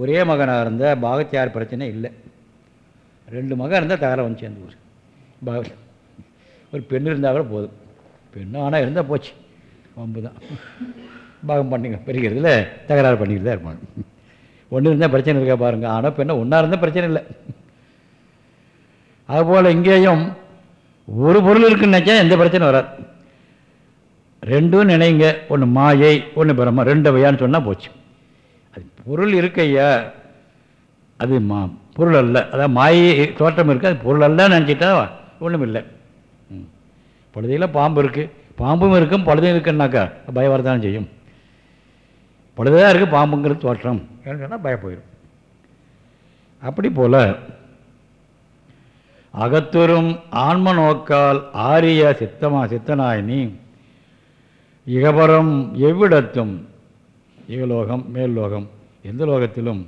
ஒரே மகனாக இருந்தால் பாகத்தியார் பிரச்சனை இல்லை. ரெண்டு மகன் இருந்தால் தகர வந்து சேர்ந்து போச்சு. பாக ஒரு பெண் இருந்தால் கூட போதும். பெண்ணு ஆனால் இருந்தால் போச்சு. வம்பு தான் பாகம் பண்ணிங்க பிரிக்கிறதுல தகராறு பண்ணிக்கிட்டு தான் இருப்பாங்க. ஒன்று இருந்தால் பிரச்சனை இருக்கா பாருங்கள் ஆனால் இப்போ என்ன ஒன்றா இருந்தால் பிரச்சனை இல்லை. அதுபோல் இங்கேயும் ஒரு பொருள் இருக்குன்னு நினச்சா எந்த பிரச்சனையும் வராது. ரெண்டும் நினைங்க. ஒன்று மாயை ஒன்று பிரம்ம. ரெண்டு வையான்னு சொன்னால் போச்சு. அது பொருள் இருக்கையா அது மா பொருள் அல்ல. அதாவது மாயை தோற்றம் இருக்குது அது பொருள் அல்லன்னு நினச்சிட்டா ஒன்றும் இல்லை. ம். பழுதையில் பாம்பு இருக்குது பாம்பும் இருக்கும் பழுதையும் இருக்குன்னாக்கா பயம் செய்யும். பழுதையாக இருக்குது பாம்புங்கிறது தோற்றம். சொன்னால் பயம் போயிடும் அப்படி போல் அகத்துறும் ஆன்ம நோக்கால் ஆரிய சித்தமா சித்தனாய் நீ இகபரம் எவ்விடத்தும் இகலோகம் மேல் லோகம் எந்த லோகத்திலும்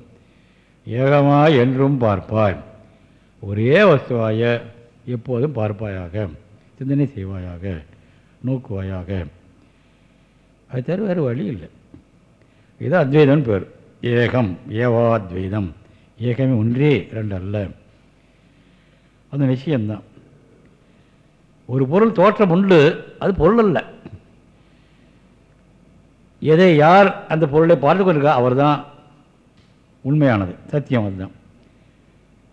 ஏகமாய் என்றும் பார்ப்பாய். ஒரே வஸ்துவாய எப்போதும் பார்ப்பாயாக சிந்தனை செய்வாயாக நோக்குவாயாக. அது தவிர வேறு வழி இல்லை. இது அத்வைதம்னு பேர். ஏகம் ஏவாத்வைதம். ஏகமே ஒன்றே ரெண்டு அல்ல. அந்த நிச்சயம்தான். ஒரு பொருள் தோற்றம் உண்டு அது பொருள் அல்ல. எதை யார் அந்த பொருளை பார்த்து கொண்டிருக்கா அவர் தான் உண்மையானது சத்தியம் அதுதான்.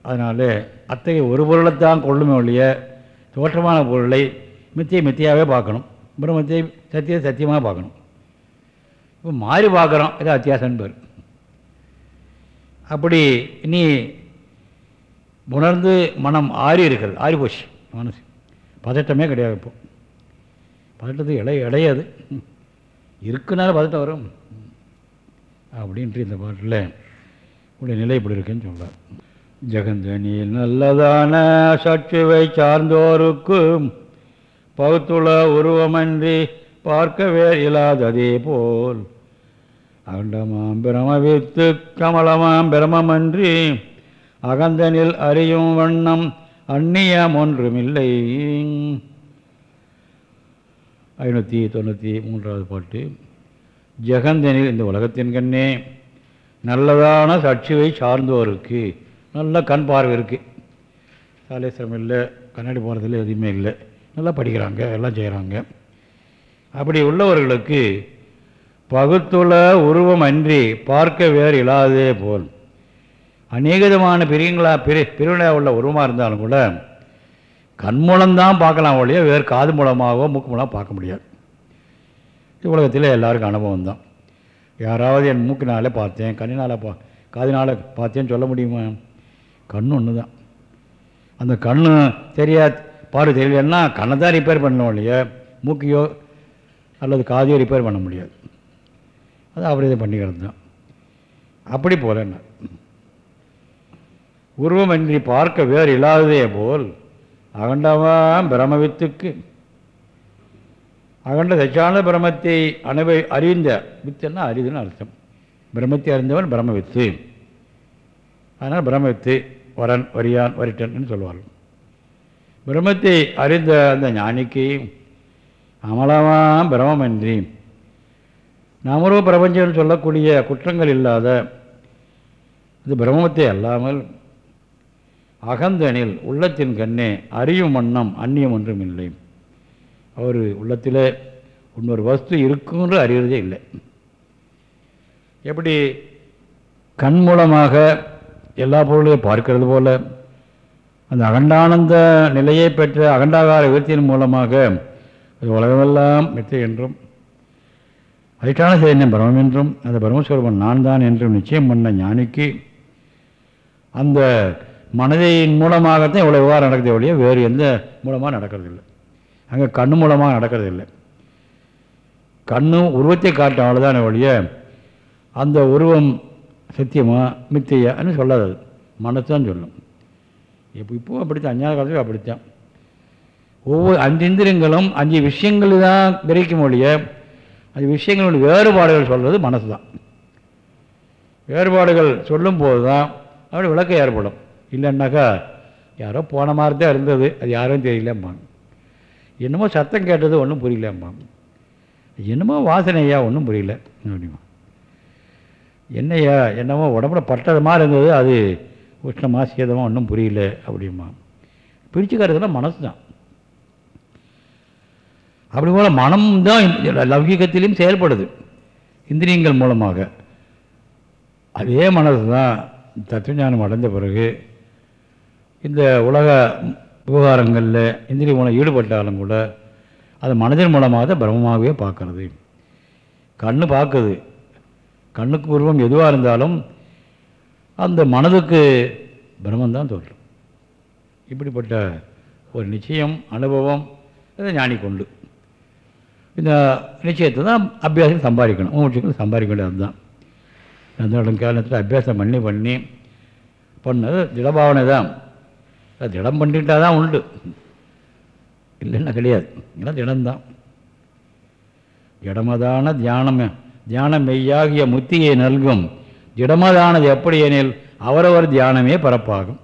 அதனால் அத்தகைய ஒரு பொருளைத்தான் கொள்ளுமே ஒழிய தோற்றமான பொருளை மித்தியை மித்தியாகவே பார்க்கணும். பிரம்மத்தை சத்தியத்தை சத்தியமாக பார்க்கணும். இப்போ மாறி பார்க்குறோம். இது அத்தியாசம் பேர். அப்படி நீ உணர்ந்து மனம் ஆறி இருக்கிறது. ஆறி போச்சு. மனசு. பதட்டமே கிடையாது இப்போ. பதட்டத்துக்கு இடைய இடையாது இருக்குனால பதட்டம் வரும். அப்படின்ட்டு இந்த பாட்டில் உடைய நிலை இப்படி இருக்குன்னு சொல்கிறார் ஜெகந்தனில் நல்லதான சற்றுவை சார்ந்தோருக்கு பகுத்துள உருவமன்றி பார்க்கவே இல்லாததே போல் அகண்டமாம் பிரமவித்து கமலமாம் பிரமமன்றி அகந்தனில் அறியும் வண்ணம் அந்நியம் ஒன்றுமில்லை ஐநூற்றி தொண்ணூற்றி மூன்றாவது பாட்டு. ஜெகந்தனில் இந்த உலகத்தின் கண்ணே நல்லதான சட்சிவை சார்ந்தோருக்கு நல்ல கண் பார்வை இருக்குது சாலேஸ்வரம் இல்லை கண்ணாடி போகிறதுல எதுவுமே இல்லை. நல்லா படிக்கிறாங்க எல்லாம் செய்கிறாங்க அப்படி உள்ளவர்களுக்கு பகுத்துள்ள உருவம் அன்றி பார்க்க வேறு இல்லாததே போல். அநேகதமான பிரிவுங்களாக பிரி பிரிவினையாக உள்ள உருவமாக இருந்தாலும் கூட கண் மூலம்தான் பார்க்கலாம் ஒழிய வேறு காது மூலமாகவோ மூக்கு மூலமாக பார்க்க முடியாது. உலகத்தில் எல்லாருக்கும் அனுபவம் தான். யாராவது என் மூக்கினாலே பார்த்தேன் கண்ணினால் பா காதினால் பார்த்தேன்னு சொல்ல முடியுமா? கண் ஒன்று தான் அந்த கண் தெரியா பார்வை தெரியலன்னா கண்ணை தான் ரிப்பேர் பண்ணணும் இல்லையா மூக்கையோ அல்லது காதையோ ரிப்பேர் பண்ண முடியாது. அது அவர் இதை பண்ணிக்கிறது தான். அப்படி போல என்ன? உருவமின்றி பார்க்க வேறு இல்லாததே போல் அகண்டமாம் பிரமவித்துக்கு அகண்ட தச்சான பிரமத்தை அனுபவி அறிந்த வித்துன்னா அறிதுன்னு அர்த்தம். பிரம்மத்தை அறிந்தவன் பிரம்மவித்து. அதனால் பிரம்மவித்து வரன் வரியான் வரிட்டன் சொல்லுவார்கள் பிரம்மத்தை அறிந்த அந்த ஞானிக்கு அமலமாம் பிரமமன்றி நாமரோ பிரபஞ்சம்னு சொல்லக்கூடிய குற்றங்கள் இல்லாத இது பிரம்மத்தை அல்லாமல் அகந்தனில் உள்ளத்தின் கண்ணே அறியும் வண்ணம் அந்நியம் ஒன்றும் இல்லை. அவர் உள்ளத்தில் இன்னொரு வஸ்து இருக்குன்ற அறிகிறதே இல்லை. எப்படி கண் மூலமாக எல்லா பொருளையும் பார்க்கிறது போல் அந்த அகண்டானந்த நிலையை பெற்ற அகண்டாகார விருத்தியின் மூலமாக உலகமெல்லாம் மித்தை என்றும் அதிஷ்டான சைதன்யம் பரமம் என்றும் அந்த பிரம்மஸ்வரூபன் நான் தான் என்றும் நிச்சயம் பண்ண ஞானிக்கு அந்த மனதின் மூலமாகத்தான் இவ்வளோ விவகாரம் நடக்குது ஒழிய வேறு எந்த மூலமாக நடக்கிறதில்லை. அங்கே கண் மூலமாக நடக்கிறதில்லை. கண்ணும் உருவத்தை காட்டும் அவ்வளோதான ஒழிய அந்த உருவம் சத்தியமா மித்தையான்னு சொல்லாது மனத்தான் சொல்லும். இப்போ இப்போவும் அப்படித்தான் அஞ்சாவது காலத்தில் அப்படித்தான். ஒவ்வொரு அஞ்சு இந்திரியங்களும் அஞ்சு விஷயங்கள் தான் பிரிக்கும் ஒழிய அது விஷயங்களுடைய வேறுபாடுகள் சொல்கிறது மனசு தான் வேறுபாடுகள் சொல்லும்போது தான் அப்படி விளக்கம் ஏற்படும். இல்லைன்னாக்கா யாரோ போன மாதிரி தான் இருந்தது. அது யாரும் தெரியலம்பாங்க. என்னமோ சத்தம் கேட்டது ஒன்றும் புரியலம்பாங்க. என்னமோ வாசனையா ஒன்றும் புரியல. அப்படிமா என்னையா என்னமோ உடம்புல பட்டது மாதிரி இருந்தது. அது உஷ்ணமாக சேதமாக ஒன்றும் புரியல. அப்படிமா பிரிச்சுக்கிறதுலாம் மனசு தான் அப்படி போல் மனம் தான் லௌகிகத்திலையும் செயல்படுது. இந்திரியங்கள் மூலமாக. அதே மனது தான் தத்துவஞானம் அடைந்த பிறகு இந்த உலக விவகாரங்களில் இந்திரிய மூலம் ஈடுபட்டாலும் கூட அது மனதின் மூலமாக தான் பிரம்மமாகவே பார்க்கறது. கண்ணு பார்க்குது. கண்ணுக்கு உருவம் எதுவாக இருந்தாலும் அந்த மனதுக்கு பிரம்மந்தான் தோற்றும். இப்படிப்பட்ட ஒரு நிச்சயம் அனுபவம் இதை ஞானி கொண்டு இந்த நிச்சயத்தை தான் அபியாசம் சம்பாதிக்கணும் மூச்சுக்கள் சம்பாதிக்க வேண்டியது அதுதான் அந்த காலத்தில் அபியாசம் பண்ணி பண்ணி பண்ணது திடபாவனை தான் திடம் பண்ணிட்டா தான் உண்டு இல்லைன்னா கிடையாது இல்லை திடம்தான் இடமதான தியானமே தியானம் மெய்யாகிய முத்தியை நல்கும் திடமதானது எப்படி எனில் அவரவர் தியானமே பரப்பாகும்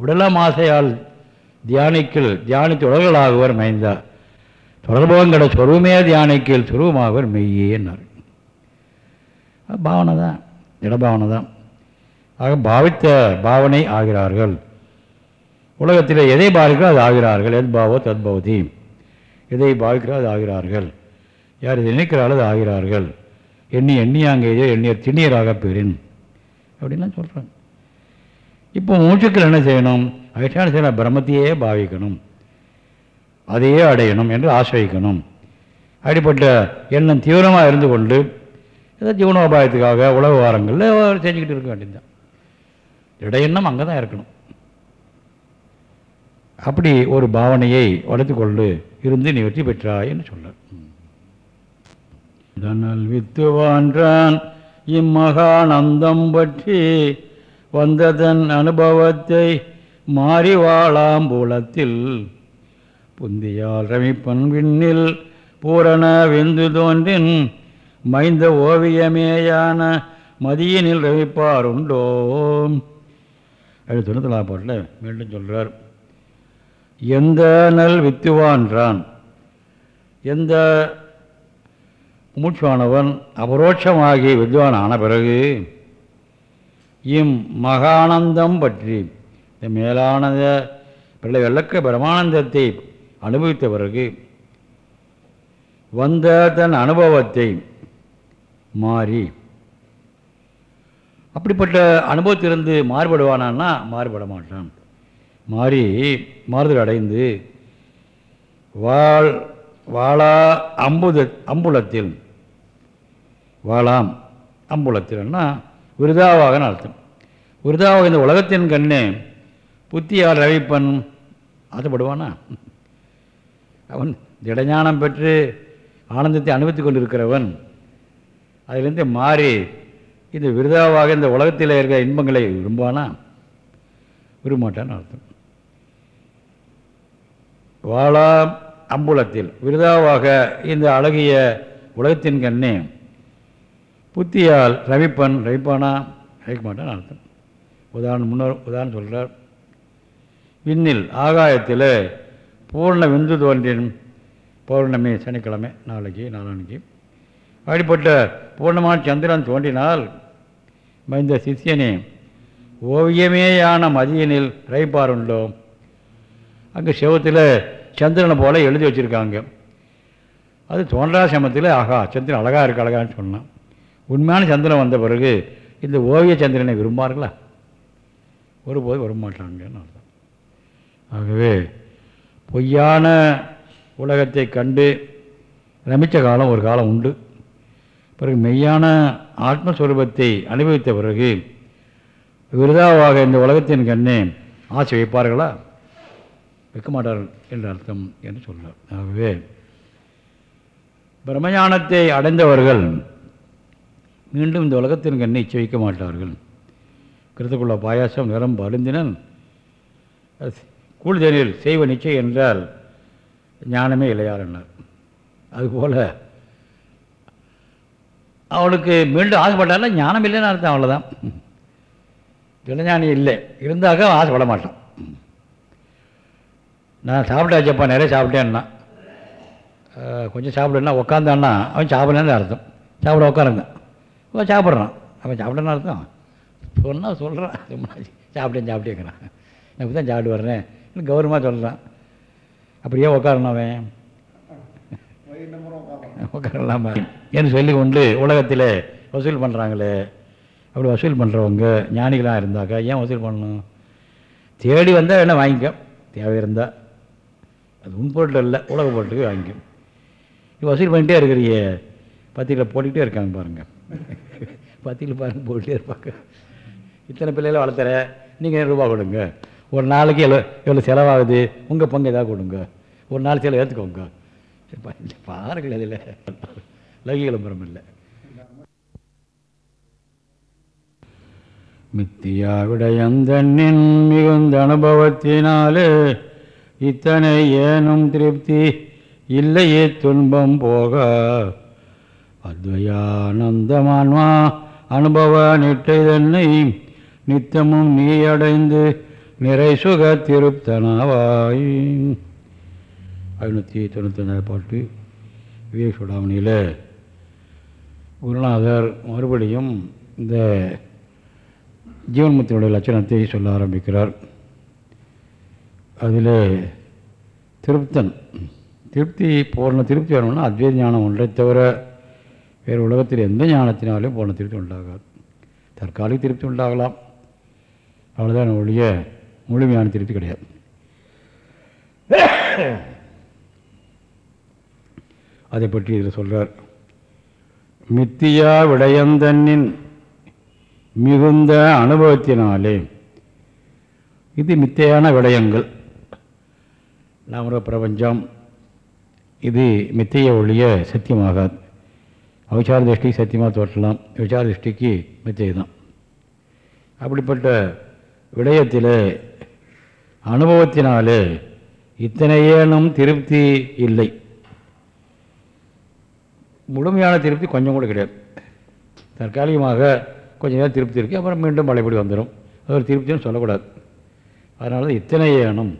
உடலம் ஆசையால் தியானிக்கில் தியானித்து உடல்களாகுவர் மைந்தா தொடர்பவங்கட சொருமே தியானிக்கில் மெய்யே மெய்யேன்னார் பாவனை தான் திடபாவனை தான். ஆக பாவித்த பாவனை ஆகிறார்கள். உலகத்தில் எதை பாவிக்கிறோ அது ஆகிறார்கள். எத் பாவோ தத் பவதி. எதை பாவிக்கிறோ அது ஆகிறார்கள். யார் இதை நினைக்கிறாரோ அது ஆகிறார்கள். எண்ணி எண்ணியாங்க எண்ணியர் திண்ணீராக பெறின். அப்படின்லாம் சொல்கிறாங்க இப்போ மூச்சுக்கள் என்ன செய்யணும்? அதிஷ்டான செய்யணும் பிரம்மத்தையே பாவிக்கணும். அதையே அடையணும் என்று ஆசிரியக்கணும். அப்படிப்பட்ட எண்ணம் தீவிரமாக இருந்து கொண்டு ஏதோ ஜீவனோபாயத்துக்காக உலக வாரங்களில் செஞ்சுக்கிட்டு இருக்க வேண்டியதுதான். இடையெண்ணம் அங்கே தான் இருக்கணும். அப்படி ஒரு பாவனையை வளர்த்து கொண்டு இருந்து நீ வெற்றி பெற்றாய் என்று சொல்ல தனல் வித்துவான்றான் இம்மகானந்தம் பற்றி வந்ததன் அனுபவத்தை மாறி வாழாம் புந்தியால் ரமிப்பன் விண்ணில் பூரண வெந்து தோன்றின் மைந்த ஓவியமேயான மதியினில் ரமிப்பார் உண்டோ? அது தொண்ணூத்தலா பாட்டில் மீண்டும் சொல்கிறார் எந்த நல் வித்துவான்றான்? எந்த மூச்சானவன் அபரோட்சமாகி வித்வான் ஆன பிறகு? இம் மகானந்தம் பற்றி. இந்த மேலானத பிள்ளை வெள்ளக்க பிரமானந்தத்தை அனுபவித்த பிறகு வந்த தன் அனுபவத்தை மாறி அப்படிப்பட்ட அனுபவத்திலிருந்து மாறுபடுவானான்னா மாறுபட மாட்டான். மாறி மாறுதல் அடைந்து வாழ் வாழா அம்புத அம்புலத்தில் வாழாம் அம்புலத்தில்னா விருதாவாகன்னு அர்த்தம். விருதாவாக இந்த உலகத்தின் கண்ணே புத்தியால் ரவிப்பன் ஆசைப்படுவானா? அவன் திடஞானம் பெற்று ஆனந்தத்தை அனுபவித்து கொண்டிருக்கிறவன். அதிலிருந்து மாறி இந்த விருதாவாக இந்த உலகத்தில் இருக்கிற இன்பங்களை விரும்பானா விரும்பமாட்டான்னு அர்த்தம். வாழாம் அம்புலத்தில் விருதாவாக இந்த அழகிய உலகத்தின் கண்ணே புத்தியால் ரவிப்பன் ரவிப்பானா? ரவிக்க மாட்டான்னு அர்த்தம். உதாரணம் முன்னோர் உதாரணம் சொல்கிறார் விண்ணில் ஆகாயத்தில் பூர்ண விந்து தோன்றின். பௌர்ணமி சனிக்கிழமை நாளைக்கு நாளானிக்கு. அப்படிப்பட்ட பூர்ணமான சந்திரன் தோன்றினால் இந்த சிஷியனே ஓவியமேயான மதியனில் ரைப்பாருண்டோம் அங்கே சிவத்தில் சந்திரனை போல் எழுதி வச்சுருக்காங்க. அது தோன்றா சமத்தில் ஆகா சந்திரன் அழகாக இருக்கு அழகான்னு சொன்னான். உண்மையான சந்திரன் வந்த பிறகு இந்த ஓவிய சந்திரனை விரும்பார்களா? ஒருபோது விரும்பமாட்டாங்கன்னு அர்த்தம். ஆகவே பொய்யான உலகத்தை கண்டு ரமித்த காலம் ஒரு காலம் உண்டு. பிறகு மெய்யான ஆத்மஸ்வரூபத்தை அனுபவித்த பிறகு விருதாவாக இந்த உலகத்தின் கண்ணே ஆசை வைப்பார்களா? வைக்க மாட்டார்கள் என்ற அர்த்தம் என்று சொல்கிறார் ஆகவே பிரம்மஞானத்தை அடைந்தவர்கள் மீண்டும் இந்த உலகத்தின் கண்ணை இச்சை வைக்க மாட்டார்கள். கிருத்துக்குள்ள பாயாசம் நிறம் பருந்தினன். கூடுதலில் செய்வ நிச்சயம் என்றால் ஞானமே இல்லையார் என்னார். அதுபோல் அவளுக்கு மீண்டும் ஆசைப்பட்டாலும் ஞானம் இல்லைன்னு அர்த்தம் அவ்வளோதான் இளஞானி இல்லை. இருந்தாக ஆசைப்பட மாட்டான். நான் சாப்பிட்டாச்சப்பா நிறைய சாப்பிட்டேன்னா. கொஞ்சம் சாப்பிடுன்னா உக்காந்தான்னா அவன் சாப்பிடலன்னு அர்த்தம். சாப்பிட உட்காருங்க அவன் சாப்பிட்றான். அவன் சாப்பிடன்னு அர்த்தம். சொன்னால் சொல்கிறான் சாப்பிட்டேன் சாப்பிட்டேங்கிறான். நான் இப்போ தான் சாப்பிட்டு வர்றேன். கௌரவமாக சொல்கிறான் அப்படியே உட்காரணும் அவன்? உட்காரலாமா என்று சொல்லி கொண்டு உலகத்தில் வசூல் பண்ணுறாங்களே அப்படி வசூல் பண்ணுறவங்க ஞானிகளாக இருந்தாக்கா ஏன் வசூல் பண்ணணும்? தேடி வந்தால் வேணால் வாங்கிக்க தேவை இருந்தால் அது உன் பொருள் இல்லை உலக பொருட்டுக்கு வாங்கிக்கும். இப்போ வசூல் பண்ணிகிட்டே இருக்கிறியே. பத்திரிக்கையில் போட்டுக்கிட்டே இருக்காங்க பாருங்கள் பத்திரிக்கை பாருங்கள் போட்டுகிட்டே இருப்பாங்க. இத்தனை பிள்ளைகளை வளர்த்துற நீங்கள் ரூபா கொடுங்க? ஒரு நாளைக்கு எவ்வளோ எவ்வளோ செலவாகுது? உங்கள் பங்கு எதாவது கொடுங்க. ஒரு நாள் செலவு ஏற்றுக்கோங்க பாருங்கள் அதில் லௌகிக விளம்பரம் இல்லை. மத்தியாவிட எந்த நின் மிகுந்த அனுபவத்தினாலே இத்தனை ஏனும் திருப்தி இல்லையே துன்பம் போக. அத்வயானந்தமான்மா அனுபவ நிட்டை தன்னை நித்தமும் நீ அடைந்து நிறை சுக திருப்தனாவாய். ஐநூற்றி தொண்ணூற்றி நாலு பாட்டு விவேக சுடாமணியில் குருநாதர் மறுபடியும் இந்த ஜீவன்முத்தினுடைய லட்சணத்தை சொல்ல ஆரம்பிக்கிறார். அதில் திருப்தன். திருப்தி பூர்ண திருப்தி வரணும்னா அத்வைத ஞானம் ஒன்றை தவிர வேறு உலகத்தில் எந்த ஞானத்தினாலும் பூர்ண திருப்தி உண்டாகாது. தற்காலிக திருப்தி உண்டாகலாம். அவ்வளோதான் ஒழிய முழுமையான திருப்தி கிடையாது. அதை பற்றி இதில் சொல்கிறார் மித்தியா விடயந்தன்னின் மிகுந்த அனுபவத்தினாலே இது மித்தையான விடயங்கள். நாம பிரபஞ்சம் இது மித்தைய ஒழிய சத்தியமாகாது. அவசார திருஷ்டிக்கு சத்தியமாக தோற்றலாம். விசார திருஷ்டிக்கு மித்தை தான். அப்படிப்பட்ட விடயத்தில் அனுபவத்தினாலே இத்தனையேனும் திருப்தி இல்லை. முழுமையான திருப்தி கொஞ்சம் கூட கிடையாது. தற்காலிகமாக கொஞ்ச நேரம் திருப்தி இருக்குது அப்புறம் மீண்டும் மழைப்படி வந்துடும் அது ஒரு திருப்தின்னு சொல்லக்கூடாது. அதனால தான் இத்தனை ஏனும்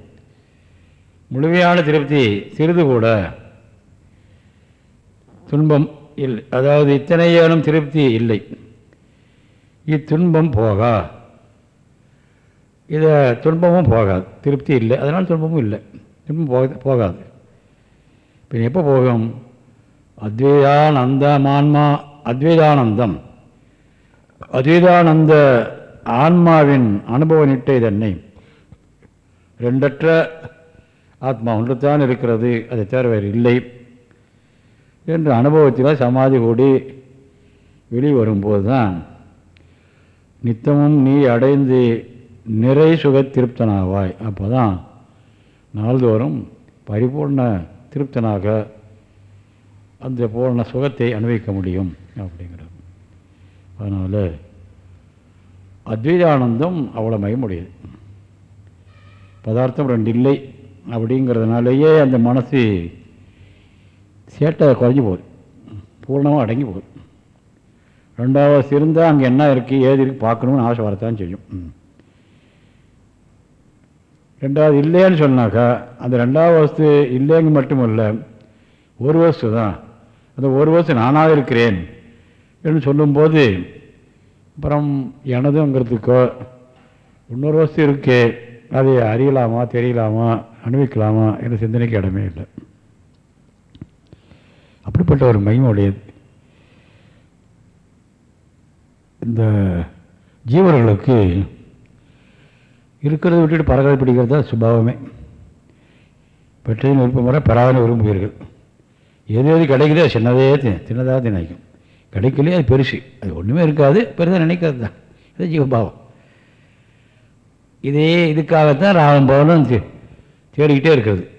முழுமையான திருப்தி சிறிது கூட துன்பம் இல்லை. அதாவது இத்தனை ஏனும் திருப்தி இல்லை. இத்துன்பம் போகா. இதை துன்பமும் போகாது. திருப்தி இல்லை. அதனால் துன்பமும் இல்லை. துன்பம் போக போகாது. பின் எப்போ போகும்? அத்வைதானந்தமான்மா அத்வைதானந்தம். அத்வைதானந்த ஆன்மாவின் அனுபவ நிட்டை தன்னை ரெண்டற்ற ஆத்மா ஒன்றுத்தான் இருக்கிறது. அதை தவிர வேறு இல்லை. என்ற அனுபவத்தில் சமாதி கூடி வெளிவரும்போது தான் நித்தமும் நீ அடைந்து நிறை சுக திருப்தனாவாய் அப்போ தான் நாள்தோறும் பரிபூர்ண திருப்தனாக அந்த பூர்ண சுகத்தை அனுபவிக்க முடியும் அப்படிங்கிறது. அதனால் அத்வைதானந்தம் அவ்வளோ மயமுடையது பதார்த்தம் ரெண்டு இல்லை அப்படிங்கிறதுனாலேயே அந்த மனசு சேட்டை குறைஞ்சி போகுது. பூர்ணமாக அடங்கி போகுது. ரெண்டாவது இருந்தால் அங்கே என்ன இருக்குது ஏது இருக்குது பார்க்கணும்னு ஆசை வரத்தான் செய்யும். ம். ரெண்டாவது இல்லைன்னு சொன்னாக்கா அந்த ரெண்டாவது வஸ்து இல்லைங்க மட்டும் இல்லை ஒரு வஸ்து தான். அந்த ஒரு வஸ்து நானாக இருக்கிறேன் என்று சொல்லும்போது அப்புறம் எனதுங்கிறதுக்கோ இன்னொரு வஸ்து இருக்கே அதை அறியலாமா தெரியலாமா அனுபவிக்கலாமா என்ற சிந்தனைக்கு இடமே இல்லை. அப்படிப்பட்ட ஒரு மகிமையுடையது இந்த ஜீவர்களுக்கு இருக்கிறத விட்டுட்டு பறக்கிறத பிடிக்கிறது தான் சுபாவமே. பெற்றதின் விருப்பம் வர பெறாதன விரும்புவீர்கள். எது எது கிடைக்குதோ சின்னதே சின்னதாக நினைக்கும் கிடைக்கலையே அது பெருசு. அது ஒன்றுமே இருக்காது பெருசாக நினைக்கிறது தான். இது ஜீவபாவம். இதே இதுக்காகத்தான் ராவன் பவனும் தே- தேடிக்கிட்டே இருக்கிறது.